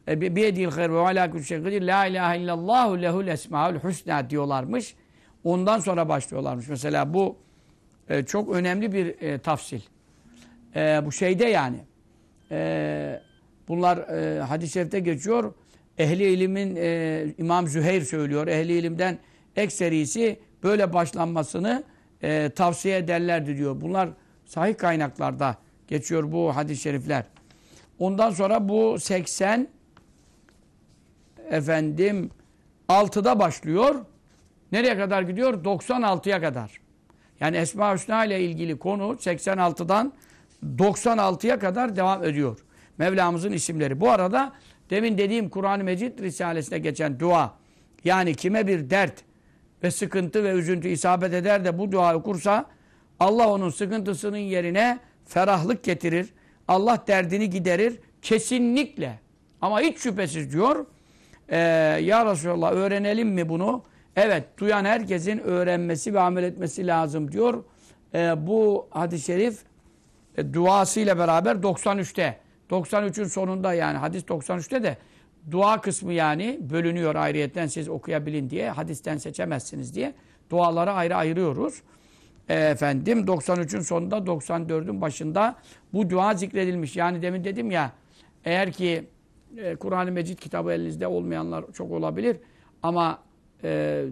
E, biyedil hayr ve ala kulli şeyin. La ilahe illallah lehul esmaul husna diyorlarmış. Ondan sonra başlıyorlarmış. Mesela bu e, çok önemli bir e, tafsil. E, bu şeyde yani. E, bunlar e, hadis-i şerifte geçiyor. Ehli ilimin e, İmam Züheyr söylüyor. Ehli ilimden ekserisi böyle başlanmasını e, tavsiye ederlerdi diyor. Bunlar sahih kaynaklarda geçiyor bu hadis-i şerifler. Ondan sonra bu 80 efendim 6'da başlıyor. Nereye kadar gidiyor? 96'ya kadar. Yani Esma Hüsna ile ilgili konu 86'dan 96'ya kadar devam ediyor. Mevlamızın isimleri. Bu arada demin dediğim Kur'an-ı Mecid Risalesi'ne geçen dua. Yani kime bir dert ve sıkıntı ve üzüntü isabet eder de bu duayı okursa Allah onun sıkıntısının yerine ferahlık getirir. Allah derdini giderir. Kesinlikle. Ama hiç şüphesiz diyor. Ee, ya Resulallah öğrenelim mi bunu? Evet. Duyan herkesin öğrenmesi ve amel etmesi lazım diyor. Ee, bu hadis-i şerif e, duasıyla beraber 93'te. 93'ün sonunda yani hadis 93'te de dua kısmı yani bölünüyor ayrıyetten siz okuyabilin diye. Hadisten seçemezsiniz diye. Duaları ayrı ayırıyoruz. E, efendim 93'ün sonunda 94'ün başında bu dua zikredilmiş. Yani demin dedim ya eğer ki e, Kur'an-ı Mecid kitabı elinizde olmayanlar çok olabilir. Ama e,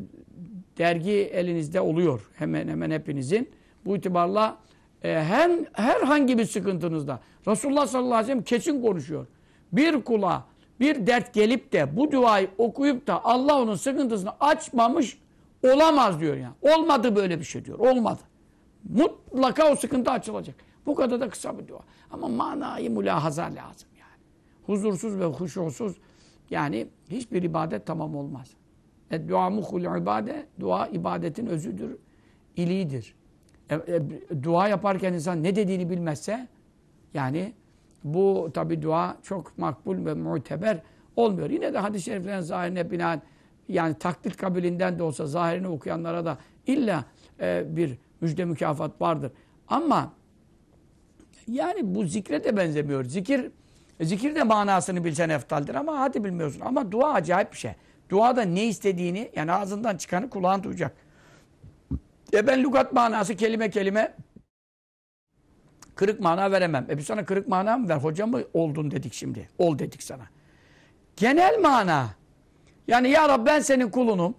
dergi elinizde oluyor. Hemen hemen hepinizin. Bu itibarla e, her, herhangi bir sıkıntınızda Resulullah sallallahu aleyhi ve sellem kesin konuşuyor. Bir kula bir dert gelip de bu duayı okuyup da Allah onun sıkıntısını açmamış olamaz diyor yani. Olmadı böyle bir şey diyor. Olmadı. Mutlaka o sıkıntı açılacak. Bu kadar da kısa bir dua. Ama manayı mülahaza lazım yani. Huzursuz ve huşusuz yani hiçbir ibadet tamam olmaz. E, dua muhul ibadet, dua ibadetin özüdür, iliğidir. E, e, dua yaparken insan ne dediğini bilmezse yani bu tabi dua çok makbul ve muteber olmuyor. Yine de hadis-i şeriflerin zahirine binaen yani taklit kabilinden de olsa zahirini okuyanlara da illa e, bir müjde mükafat vardır. Ama yani bu zikre de benzemiyor. Zikir zikir de manasını bilsen eftaldir ama hadi bilmiyorsun. Ama dua acayip bir şey. Duada ne istediğini yani ağzından çıkanı kulağın duyacak. E ben lügat manası kelime kelime Kırık mana veremem. E biz sana kırık mana mı ver? Hoca mı oldun dedik şimdi. Ol dedik sana. Genel mana. Yani ya Rabbi ben senin kulunum.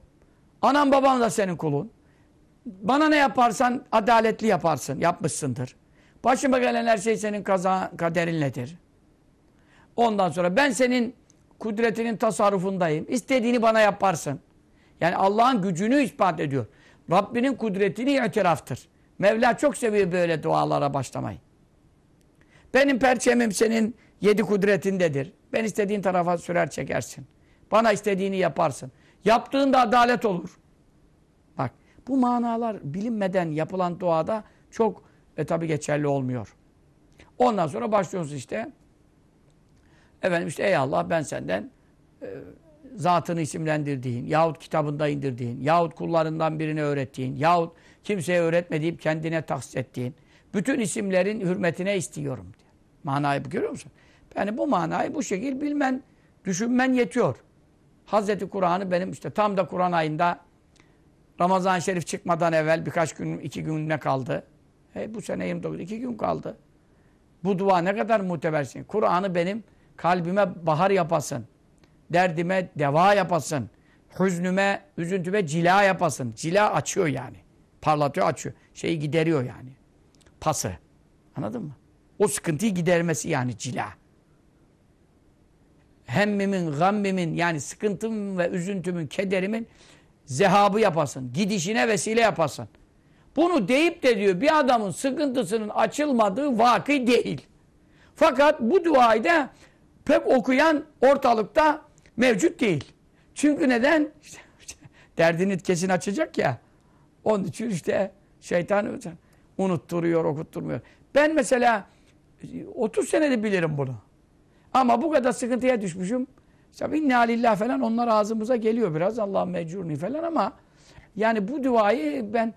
Anam babam da senin kulun. Bana ne yaparsan adaletli yaparsın. Yapmışsındır. Başıma gelen her şey senin kaza, kaderinledir. Ondan sonra ben senin kudretinin tasarrufundayım. İstediğini bana yaparsın. Yani Allah'ın gücünü ispat ediyor. Rabbinin kudretini itiraftır. Mevla çok seviyor böyle dualara başlamayı. Benim perçemim senin yedi kudretindedir. Ben istediğin tarafa sürer çekersin. Bana istediğini yaparsın. Yaptığında adalet olur. Bak bu manalar bilinmeden yapılan duada çok e, tabi geçerli olmuyor. Ondan sonra başlıyoruz işte. Efendim işte ey Allah ben senden e, zatını isimlendirdiğin, yahut kitabında indirdiğin, yahut kullarından birine öğrettiğin, yahut kimseye öğretmediğin, kendine tahsis ettiğin, bütün isimlerin hürmetine istiyorum diyor. Manayı görüyor musun? Yani bu manayı bu şekil bilmen, düşünmen yetiyor. Hazreti Kur'an'ı benim işte tam da Kur'an ayında Ramazan-ı Şerif çıkmadan evvel birkaç gün, iki gününe kaldı. E, bu sene 29, iki gün kaldı. Bu dua ne kadar mutebersin. Kur'an'ı benim kalbime bahar yapasın. Derdime deva yapasın. Hüznüme, üzüntüme cila yapasın. Cila açıyor yani. Parlatıyor, açıyor. Şeyi gideriyor yani. Pası. Anladın mı? O sıkıntıyı gidermesi yani cila. Hemmimin, gammimin yani sıkıntımın ve üzüntümün, kederimin zehabı yapasın. Gidişine vesile yapasın. Bunu deyip de diyor bir adamın sıkıntısının açılmadığı vakı değil. Fakat bu duayı da pek okuyan ortalıkta mevcut değil. Çünkü neden? İşte, derdini kesin açacak ya. Onun için işte şeytan unutturuyor, okutturmuyor. Ben mesela 30 senede bilirim bunu. Ama bu kadar sıkıntıya düşmüşüm. Tabi inna lillah falan onlar ağzımıza geliyor biraz. Allah mecurni falan ama yani bu duayı ben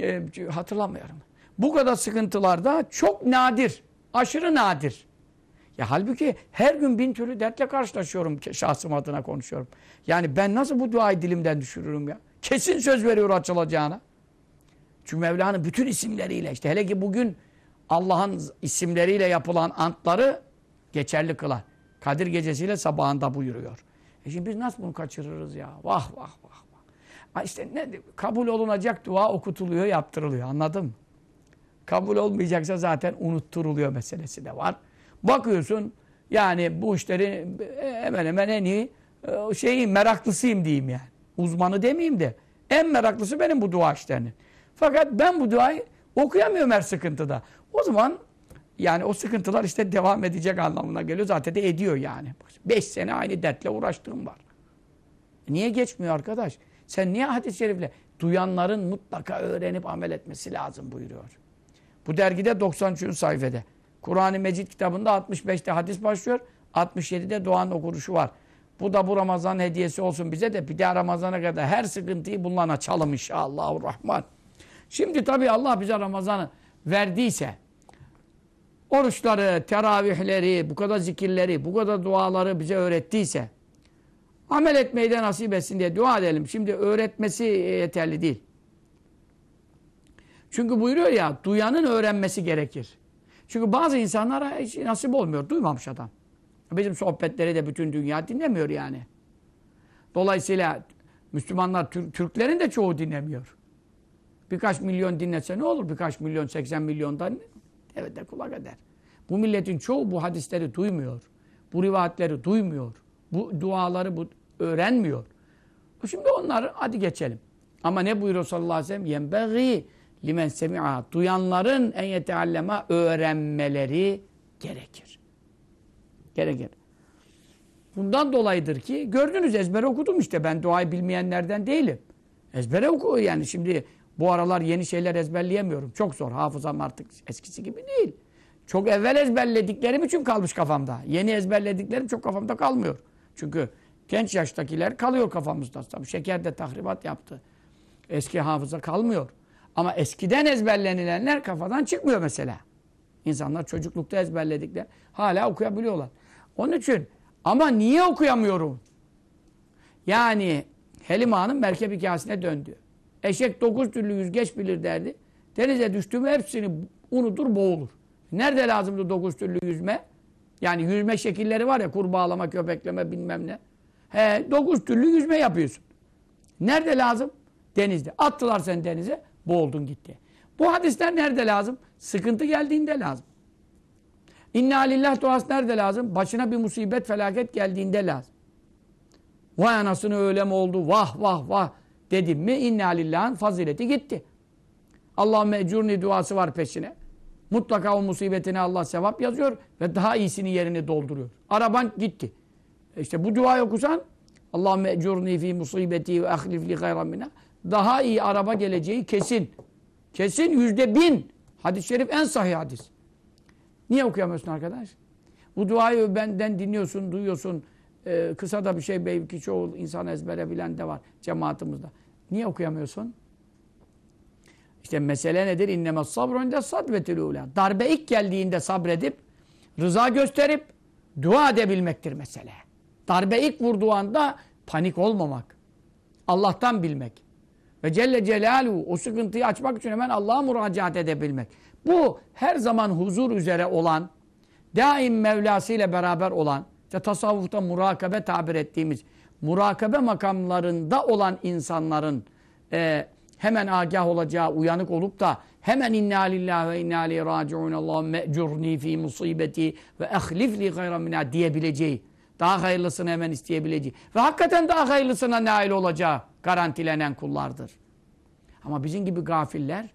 e, hatırlamıyorum. Bu kadar sıkıntılarda çok nadir. Aşırı nadir. Ya halbuki her gün bin türlü dertle karşılaşıyorum. Şahsım adına konuşuyorum. Yani ben nasıl bu duayı dilimden düşürürüm ya? Kesin söz veriyor açılacağına. Çünkü Mevla'nın bütün isimleriyle işte hele ki bugün Allah'ın isimleriyle yapılan antları geçerli kılar. Kadir gecesiyle sabahında buyuruyor. E şimdi biz nasıl bunu kaçırırız ya? Vah vah vah. vah. İşte ne kabul olunacak dua okutuluyor, yaptırılıyor. Anladın mı? Kabul olmayacaksa zaten unutturuluyor meselesi de var. Bakıyorsun yani bu işleri hemen hemen en iyi e, şeyi meraklısıyım diyeyim yani. Uzmanı demeyeyim de en meraklısı benim bu dua işlerinin. Fakat ben bu duayı okuyamıyorum her sıkıntıda. O zaman yani o sıkıntılar işte devam edecek anlamına geliyor. Zaten de ediyor yani. Beş sene aynı dertle uğraştığım var. Niye geçmiyor arkadaş? Sen niye hadis-i şerifle? Duyanların mutlaka öğrenip amel etmesi lazım buyuruyor. Bu dergide 93. sayfada. Kur'an-ı Mecid kitabında 65'te hadis başlıyor. 67'de duanın okunuşu var. Bu da bu Ramazan hediyesi olsun bize de bir daha Ramazan'a kadar her sıkıntıyı bundan açalım inşallah. Rahman. Şimdi tabii Allah bize Ramazan'ı verdiyse oruçları, teravihleri, bu kadar zikirleri, bu kadar duaları bize öğrettiyse amel etmeyi de nasip etsin diye dua edelim. Şimdi öğretmesi yeterli değil. Çünkü buyuruyor ya duyanın öğrenmesi gerekir. Çünkü bazı insanlara hiç nasip olmuyor. Duymamış adam. Bizim sohbetleri de bütün dünya dinlemiyor yani. Dolayısıyla Müslümanlar, Türklerin de çoğu dinlemiyor. Birkaç milyon dinlese ne olur? Birkaç milyon, 80 milyondan evet de kulak eder. Bu milletin çoğu bu hadisleri duymuyor. Bu rivayetleri duymuyor. Bu duaları bu öğrenmiyor. Şimdi onları hadi geçelim. Ama ne buyuruyor sallallahu aleyhi ve sellem? Limen semi'a. Duyanların en yeteallema öğrenmeleri gerekir. Gerekir. Bundan dolayıdır ki gördünüz ezbere okudum işte ben duayı bilmeyenlerden değilim. Ezbere oku yani şimdi bu aralar yeni şeyler ezberleyemiyorum. Çok zor. Hafızam artık eskisi gibi değil. Çok evvel ezberlediklerim için kalmış kafamda. Yeni ezberlediklerim çok kafamda kalmıyor. Çünkü genç yaştakiler kalıyor kafamızda. Tabii şeker de tahribat yaptı. Eski hafıza kalmıyor. Ama eskiden ezberlenilenler kafadan çıkmıyor mesela. İnsanlar çocuklukta ezberledikler hala okuyabiliyorlar. Onun için ama niye okuyamıyorum? Yani Helima Hanım merkep hikayesine döndü. Eşek dokuz türlü yüzgeç bilir derdi. Denize düştüğümü hepsini unutur boğulur. Nerede lazımdı dokuz türlü yüzme? Yani yüzme şekilleri var ya kurbağalama, köpekleme bilmem ne. He, dokuz türlü yüzme yapıyorsun. Nerede lazım? Denizde. Attılar sen denize, boğuldun gitti. Bu hadisler nerede lazım? Sıkıntı geldiğinde lazım. İnna lillah duası nerede lazım? Başına bir musibet, felaket geldiğinde lazım. Vay anasını öyle mi oldu? Vah vah vah dedim mi inna lillah'ın fazileti gitti. Allah mecurni duası var peşine. Mutlaka o musibetine Allah sevap yazıyor ve daha iyisini yerini dolduruyor. Araban gitti. E işte bu duayı okusan Allah mecurni fi musibeti ve ahlif li gayran minha. Daha iyi araba geleceği kesin. Kesin yüzde bin. Hadis-i şerif en sahih hadis. Niye okuyamıyorsun arkadaş? Bu duayı benden dinliyorsun, duyuyorsun. e, kısa da bir şey belki çoğu insan ezbere bilen de var cemaatimizde. Niye okuyamıyorsun? İşte mesele nedir? İnnemez sabru inde sadvetül ula. Darbe ilk geldiğinde sabredip, rıza gösterip, dua edebilmektir mesele. Darbe ilk vurduğu anda panik olmamak. Allah'tan bilmek. Ve Celle Celaluhu o sıkıntıyı açmak için hemen Allah'a müracaat edebilmek. Bu her zaman huzur üzere olan, daim Mevlası ile beraber olan, işte tasavvufta murakabe tabir ettiğimiz, murakabe makamlarında olan insanların e, hemen agah olacağı, uyanık olup da hemen inna lillahi ve inna ileyhi raciun Allahümme ecurni fi musibeti ve ehlifli gayran minha diyebileceği, daha hayırlısını hemen isteyebileceği ve hakikaten daha hayırlısına nail olacağı garantilenen kullardır. Ama bizim gibi gafiller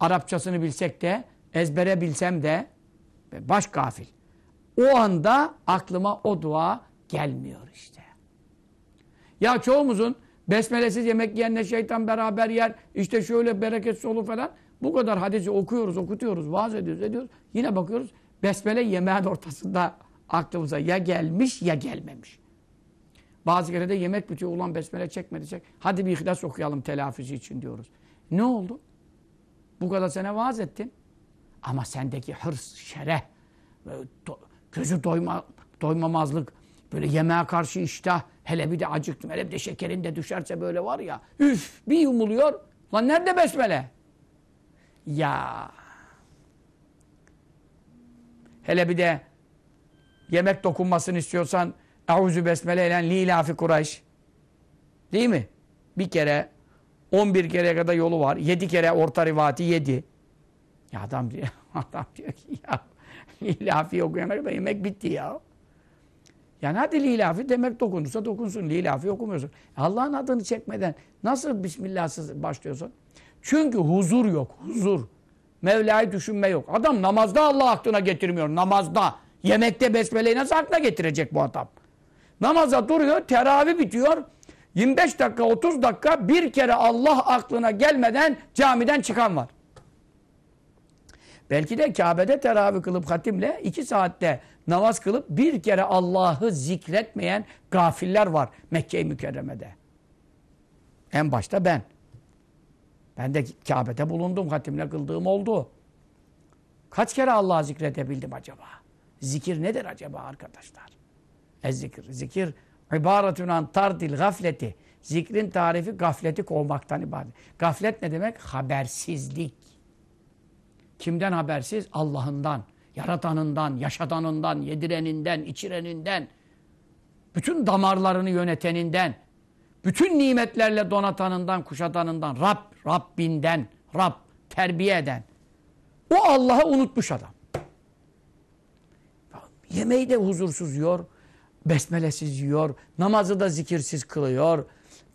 Arapçasını bilsek de ezbere bilsem de baş gafil. O anda aklıma o dua gelmiyor işte. Ya çoğumuzun besmelesiz yemek yiyenle şeytan beraber yer, işte şöyle bereketsiz olur falan. Bu kadar hadisi okuyoruz, okutuyoruz, vaaz ediyoruz, ediyoruz. Yine bakıyoruz besmele yemeğin ortasında aklımıza ya gelmiş ya gelmemiş. Bazı kere de yemek bitiyor. Ulan besmele çekmedi çek. Hadi bir ihlas okuyalım telafisi için diyoruz. Ne oldu? Bu kadar sene vaaz ettin. Ama sendeki hırs, şereh, gözü doyma, doymamazlık, böyle yemeğe karşı iştah, hele bir de acıktım, hele bir de şekerin de düşerse böyle var ya, üf bir yumuluyor. Lan nerede besmele? Ya. Hele bir de yemek dokunmasını istiyorsan Euzu besmele ile lilafi Kureyş. Değil mi? Bir kere 11 kere kadar yolu var. 7 kere orta rivati 7. Ya adam diyor, adam diyor ki ya lilafi okuyana kadar yemek bitti ya. Yani hadi lilafi demek dokunursa dokunsun. Lilafi okumuyorsun. Allah'ın adını çekmeden nasıl Bismillahsız başlıyorsun? Çünkü huzur yok. Huzur. Mevla'yı düşünme yok. Adam namazda Allah aklına getirmiyor. Namazda. Yemekte besmeleyi nasıl aklına getirecek bu adam? Namaza duruyor, teravih bitiyor. 25 dakika, 30 dakika bir kere Allah aklına gelmeden camiden çıkan var. Belki de Kabe'de teravih kılıp hatimle iki saatte namaz kılıp bir kere Allah'ı zikretmeyen gafiller var Mekke-i Mükerreme'de. En başta ben. Ben de Kabe'de bulundum, hatimle kıldığım oldu. Kaç kere Allah'ı zikredebildim acaba? Zikir nedir acaba arkadaşlar? Ez-zikir. Zikir ibaretun an tardil gafleti. Zikrin tarifi gafleti kovmaktan ibaret. Gaflet ne demek? Habersizlik. Kimden habersiz? Allah'ından, yaratanından, yaşatanından, yedireninden, içireninden, bütün damarlarını yöneteninden, bütün nimetlerle donatanından, kuşatanından, Rab, Rabbinden, Rab, terbiye eden. O Allah'ı unutmuş adam. Yemeği de huzursuz yiyor, besmelesiz yiyor, namazı da zikirsiz kılıyor.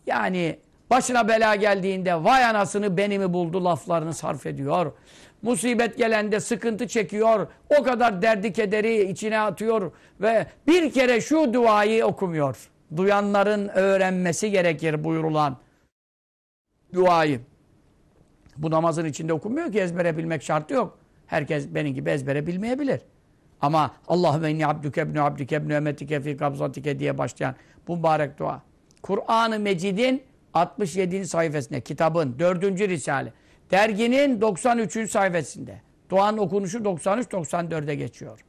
Yani başına bela geldiğinde vay anasını beni mi buldu laflarını sarf ediyor. Musibet gelende sıkıntı çekiyor. O kadar derdi kederi içine atıyor ve bir kere şu duayı okumuyor. Duyanların öğrenmesi gerekir buyurulan duayı. Bu namazın içinde okunmuyor ki ezbere bilmek şartı yok. Herkes benim gibi ezbere bilmeyebilir. Ama Allahümme inni abdüke ibnü abdüke ibnü emetike fi kabzatike diye başlayan bu mübarek dua. Kur'an-ı Mecid'in 67. sayfasında kitabın 4. risale. Derginin 93. sayfasında. Duanın okunuşu 93-94'e geçiyor.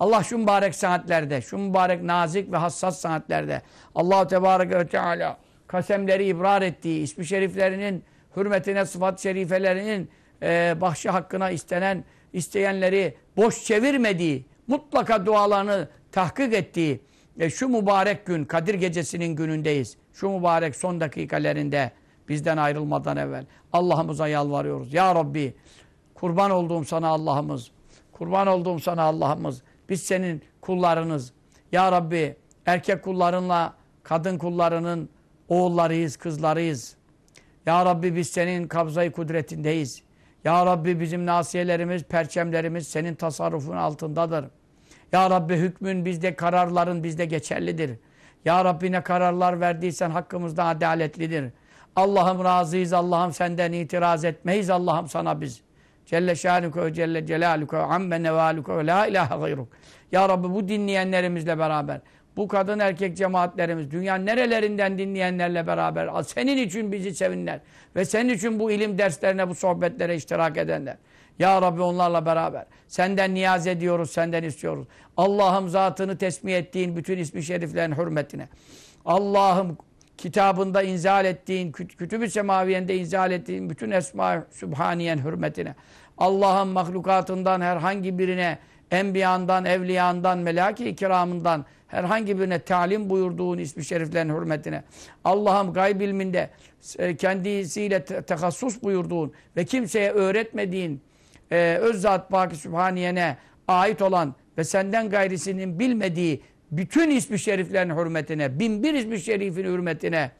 Allah şu mübarek saatlerde, şu mübarek nazik ve hassas saatlerde Allah-u Tebareke ve Teala kasemleri ibrar ettiği, ismi şeriflerinin hürmetine, sıfat şerifelerinin e, bahşi hakkına istenen, isteyenleri boş çevirmediği, mutlaka dualarını tahkik ettiği e, şu mübarek gün, Kadir Gecesi'nin günündeyiz. Şu mübarek son dakikalarında bizden ayrılmadan evvel Allah'ımıza yalvarıyoruz. Ya Rabbi kurban olduğum sana Allah'ımız, kurban olduğum sana Allah'ımız, biz senin kullarınız. Ya Rabbi erkek kullarınla kadın kullarının oğullarıyız, kızlarıyız. Ya Rabbi biz senin kabzayı kudretindeyiz. Ya Rabbi bizim nasiyelerimiz, perçemlerimiz senin tasarrufun altındadır. Ya Rabbi hükmün bizde, kararların bizde geçerlidir. Ya Rabbi ne kararlar verdiysen hakkımızda adaletlidir. Allah'ım razıyız, Allah'ım senden itiraz etmeyiz, Allah'ım sana biz. Celle şanuke ve celle celaluke ve amme nevaluke ve la ilahe gayruk. Ya Rabbi bu dinleyenlerimizle beraber, bu kadın erkek cemaatlerimiz, dünyanın nerelerinden dinleyenlerle beraber, senin için bizi sevinler ve senin için bu ilim derslerine, bu sohbetlere iştirak edenler. Ya Rabbi onlarla beraber. Senden niyaz ediyoruz, senden istiyoruz. Allah'ım zatını tesmih ettiğin bütün ismi şeriflerin hürmetine. Allah'ım kitabında inzal ettiğin, kütüb-ü semaviyende inzal ettiğin bütün esma sübhaniyen hürmetine. Allah'ın mahlukatından herhangi birine, enbiyandan, evliyandan, melaki kiramından herhangi birine talim buyurduğun ismi şeriflerin hürmetine. Allah'ım gayb ilminde e, kendisiyle tehassus buyurduğun ve kimseye öğretmediğin e, öz zat Baki Sübhaniye'ne ait olan ve senden gayrisinin bilmediği bütün ismi şeriflerin hürmetine, bin bir ismi şerifin hürmetine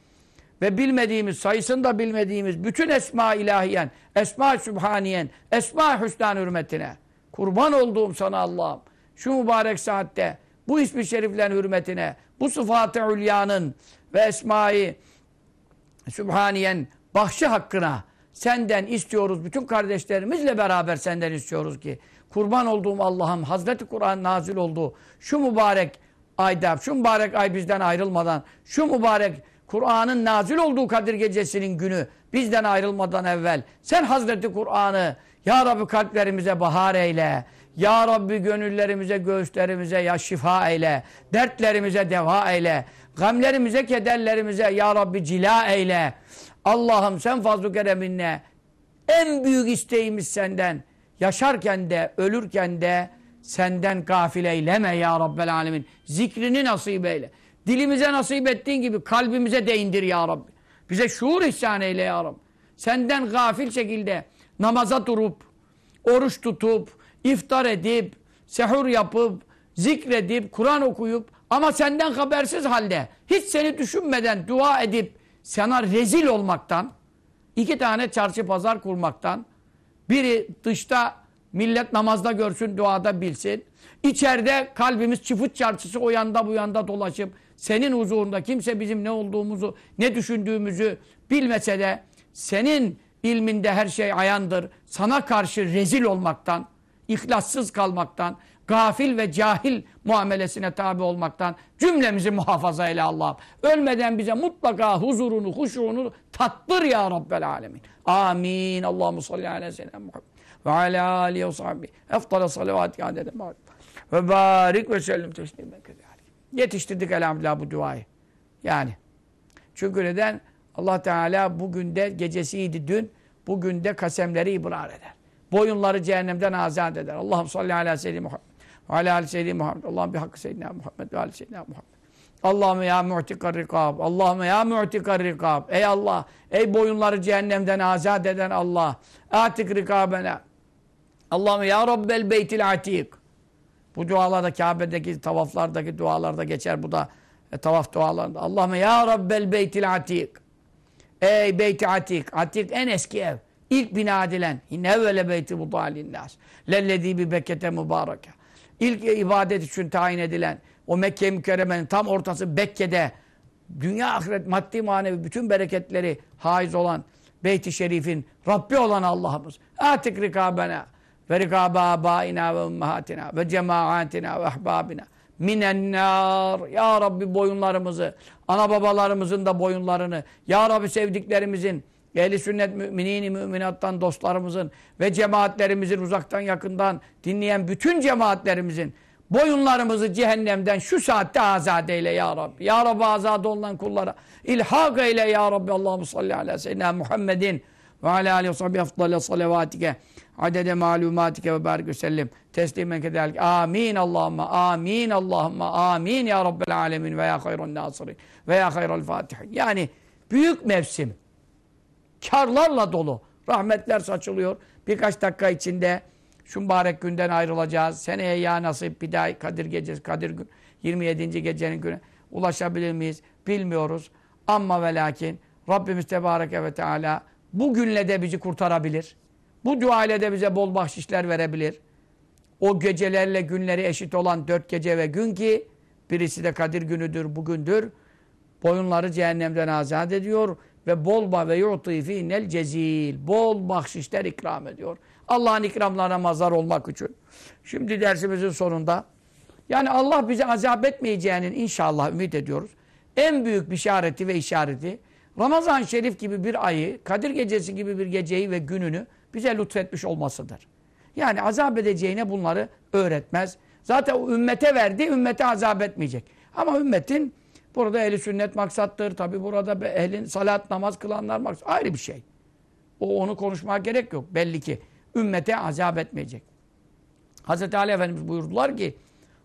ve bilmediğimiz, sayısını da bilmediğimiz bütün esma ilahiyen, esma sübhaniyen, esma hüsnan hürmetine kurban olduğum sana Allah'ım. Şu mübarek saatte bu ismi şeriflerin hürmetine, bu sıfat-ı ülyanın ve esma-i sübhaniyen bahşi hakkına senden istiyoruz. Bütün kardeşlerimizle beraber senden istiyoruz ki kurban olduğum Allah'ım Hazreti Kur'an nazil olduğu şu mübarek ayda, şu mübarek ay bizden ayrılmadan, şu mübarek Kur'an'ın nazil olduğu Kadir Gecesi'nin günü bizden ayrılmadan evvel sen Hazreti Kur'an'ı Ya Rabbi kalplerimize bahar eyle. Ya Rabbi gönüllerimize, göğüslerimize ya şifa eyle. Dertlerimize deva eyle. Gamlerimize, kederlerimize Ya Rabbi cila eyle. Allah'ım sen fazl-ı kereminle en büyük isteğimiz senden. Yaşarken de, ölürken de senden gafil eyleme ya Rabbel Alemin. Zikrini nasip eyle. Dilimize nasip ettiğin gibi kalbimize de indir ya Rabbi. Bize şuur ihsan eyle ya Rabbi. Senden gafil şekilde namaza durup, oruç tutup, iftar edip, sehur yapıp, zikredip, Kur'an okuyup ama senden habersiz halde hiç seni düşünmeden dua edip sana rezil olmaktan, iki tane çarşı pazar kurmaktan, biri dışta millet namazda görsün, duada bilsin. İçeride kalbimiz çıfıt çarşısı o yanda bu yanda dolaşıp senin huzurunda kimse bizim ne olduğumuzu, ne düşündüğümüzü bilmese de senin ilminde her şey ayandır. Sana karşı rezil olmaktan, ihlassız kalmaktan, gafil ve cahil muamelesine tabi olmaktan cümlemizi muhafaza eyle Allah'ım. Ölmeden bize mutlaka huzurunu, huşuğunu tattır ya Rabbel Alemin. Amin. Allahu salli ala seyyidina Muhammed ve ala alihi ve sahbihi. Efdala salavatı adede ve barik ve sellem teslimen Yetiştirdik elhamdülillah bu duayı. Yani. Çünkü neden? Allah Teala bugün de gecesiydi dün. Bugün de kasemleri ibrar eder. Boyunları cehennemden azat eder. Allah'ım salli ala seyyidina Muhammed. Ala ali seyyidina Muhammed. Allah'ım bir hakkı seyyidina Muhammed ve ali seyyidina Muhammed. Allahümme ya mu'tikar rikab. Allahümme ya mu'tikar rikab. Ey Allah, ey boyunları cehennemden azat eden Allah. Atik rikabena. Allahümme ya Rabbel beytil atik. Bu dualarda Kabe'deki tavaflardaki dualarda geçer. Bu da e, tavaf dualarında. Allahümme ya Rabbel beytil atik. Ey beyti atik. Atik en eski ev. İlk bina edilen. İnne evvele beyti bu nas. Lellezî bi bekete mübareke. İlk ibadet için tayin edilen o Mekke mükerremenin tam ortası Bekke'de dünya ahiret maddi manevi bütün bereketleri haiz olan Beyt-i Şerif'in Rabbi olan Allah'ımız. Atik rikabena ve rikabe abaina ve ummahatina ve cemaatina ve ahbabina minen nar. Ya Rabbi boyunlarımızı, ana babalarımızın da boyunlarını, Ya Rabbi sevdiklerimizin, ehli sünnet müminini müminattan dostlarımızın ve cemaatlerimizin uzaktan yakından dinleyen bütün cemaatlerimizin boyunlarımızı cehennemden şu saatte azat eyle ya Rabbi. Ya Rabbi azad olunan kullara ilhak eyle ya Rabbi. Allahu salli ala seyyidina Muhammedin ve ala aleyhi ve sahbihi salavatike adede malumatike ve barik ve sellim teslimen kederlik. Amin Allahümme amin Allahümme amin ya Rabbel alemin ve ya hayrun nasirin ve ya hayral fatihin. Yani büyük mevsim karlarla dolu. Rahmetler saçılıyor. Birkaç dakika içinde şu mübarek günden ayrılacağız. Seneye ya nasip bir daha Kadir gecesi, Kadir gün, 27. gecenin günü ulaşabilir miyiz? Bilmiyoruz. Ama ve lakin Rabbimiz Tebareke ve Teala bu günle de bizi kurtarabilir. Bu dua ile de bize bol bahşişler verebilir. O gecelerle günleri eşit olan dört gece ve gün ki birisi de Kadir günüdür, bugündür. Boyunları cehennemden azat ediyor ve bol ve yu'ti fi'nel cezil. Bol bahşişler ikram ediyor. Allah'ın ikramlarına mazhar olmak için. Şimdi dersimizin sonunda yani Allah bize azap etmeyeceğinin inşallah ümit ediyoruz. En büyük bişareti ve işareti Ramazan Şerif gibi bir ayı, Kadir Gecesi gibi bir geceyi ve gününü bize lütfetmiş olmasıdır. Yani azap edeceğine bunları öğretmez. Zaten o ümmete verdi, ümmete azap etmeyecek. Ama ümmetin burada ehli sünnet maksattır. Tabi burada ehlin salat, namaz kılanlar maksat. Ayrı bir şey. O onu konuşmaya gerek yok. Belli ki ümmete azap etmeyecek. Hazreti Ali Efendimiz buyurdular ki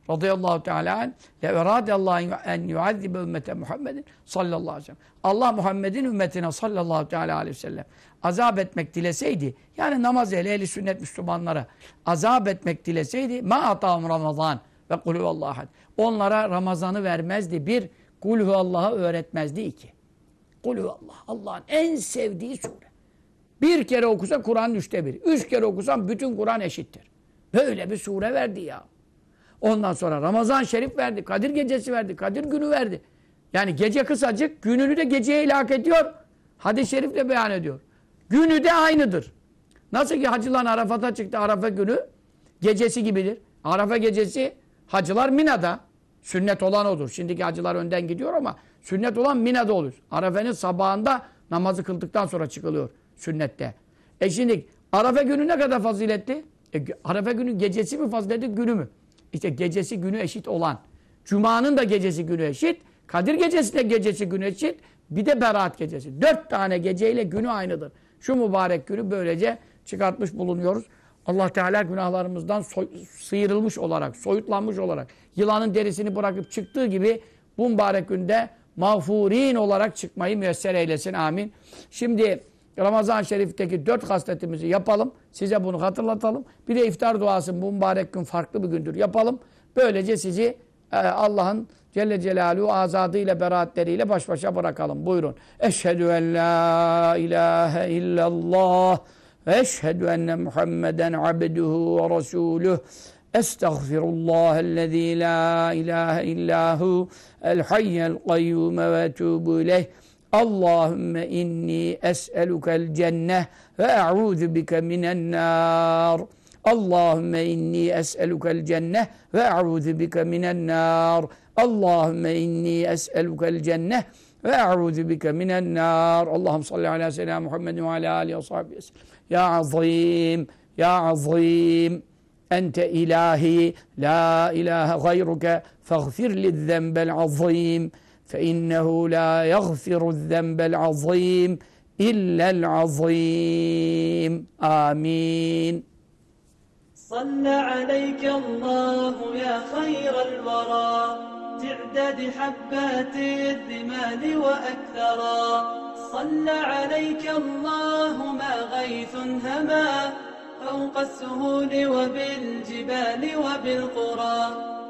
radıyallahu teala le eradallahu en yuazzibe ümmete Muhammedin sallallahu aleyhi ve sellem. Allah Muhammed'in ümmetine sallallahu teala aleyhi ve sellem azap etmek dileseydi yani namaz ehli, ehli sünnet Müslümanlara azap etmek dileseydi ma atahum ramazan ve kulü ahad. Onlara Ramazan'ı vermezdi. Bir kulü Allah'ı öğretmezdi iki. Kulü Allah. Allah'ın en sevdiği sure. Bir kere okusa Kur'an üçte bir. Üç kere okusan bütün Kur'an eşittir. Böyle bir sure verdi ya. Ondan sonra Ramazan Şerif verdi. Kadir Gecesi verdi. Kadir Günü verdi. Yani gece kısacık, gününü de geceye ilhak ediyor. Hadis-i Şerif'le beyan ediyor. Günü de aynıdır. Nasıl ki hacılar Arafat'a çıktı Arafa günü gecesi gibidir. Arafa gecesi hacılar Mina'da. Sünnet olan odur. Şimdiki hacılar önden gidiyor ama sünnet olan Mina'da olur. Arafa'nın sabahında namazı kıldıktan sonra çıkılıyor sünnette. E şimdi Arafa günü ne kadar faziletli? E, Arafa günü gecesi mi faziletli, günü mü? İşte gecesi günü eşit olan. Cuma'nın da gecesi günü eşit. Kadir gecesi de gecesi günü eşit. Bir de Berat gecesi. Dört tane geceyle günü aynıdır. Şu mübarek günü böylece çıkartmış bulunuyoruz. Allah Teala günahlarımızdan sıyrılmış olarak, soyutlanmış olarak, yılanın derisini bırakıp çıktığı gibi bu mübarek günde mağfurin olarak çıkmayı müyesser eylesin. Amin. Şimdi Ramazan-ı Şerif'teki dört hasletimizi yapalım. Size bunu hatırlatalım. Bir de iftar duası bu mübarek gün farklı bir gündür yapalım. Böylece sizi e, Allah'ın Celle Celaluhu azadıyla, beraatleriyle baş başa bırakalım. Buyurun. Eşhedü en la ilahe illallah ve eşhedü enne Muhammeden abduhu ve resuluh. Estağfirullahellezî la ilahe illahu el hayyel kayyume ve etûbü ileyh. Allahümme inni es'elukel cenneh ve e'udhu bike minen nar. Allahümme inni es'elukel cenneh ve e'udhu bike minen nar. Allahümme inni es'elukel cenneh ve e'udhu bike minen nar. Allahum salli ala seyyidina Muhammedin ve ala alihi ve sahbihi. Ya azim, ya azim. Ente ilahi, la ilahe gayruke, faghfir lizzembel azim. فإنه لا يغفر الذنب العظيم إلا العظيم. آمين. صلى عليك الله يا خير الورى. تعداد حبات الرمال وأكثرا. صلى عليك الله ما غيث هما. فوق السهول وبالجبال وبالقرى.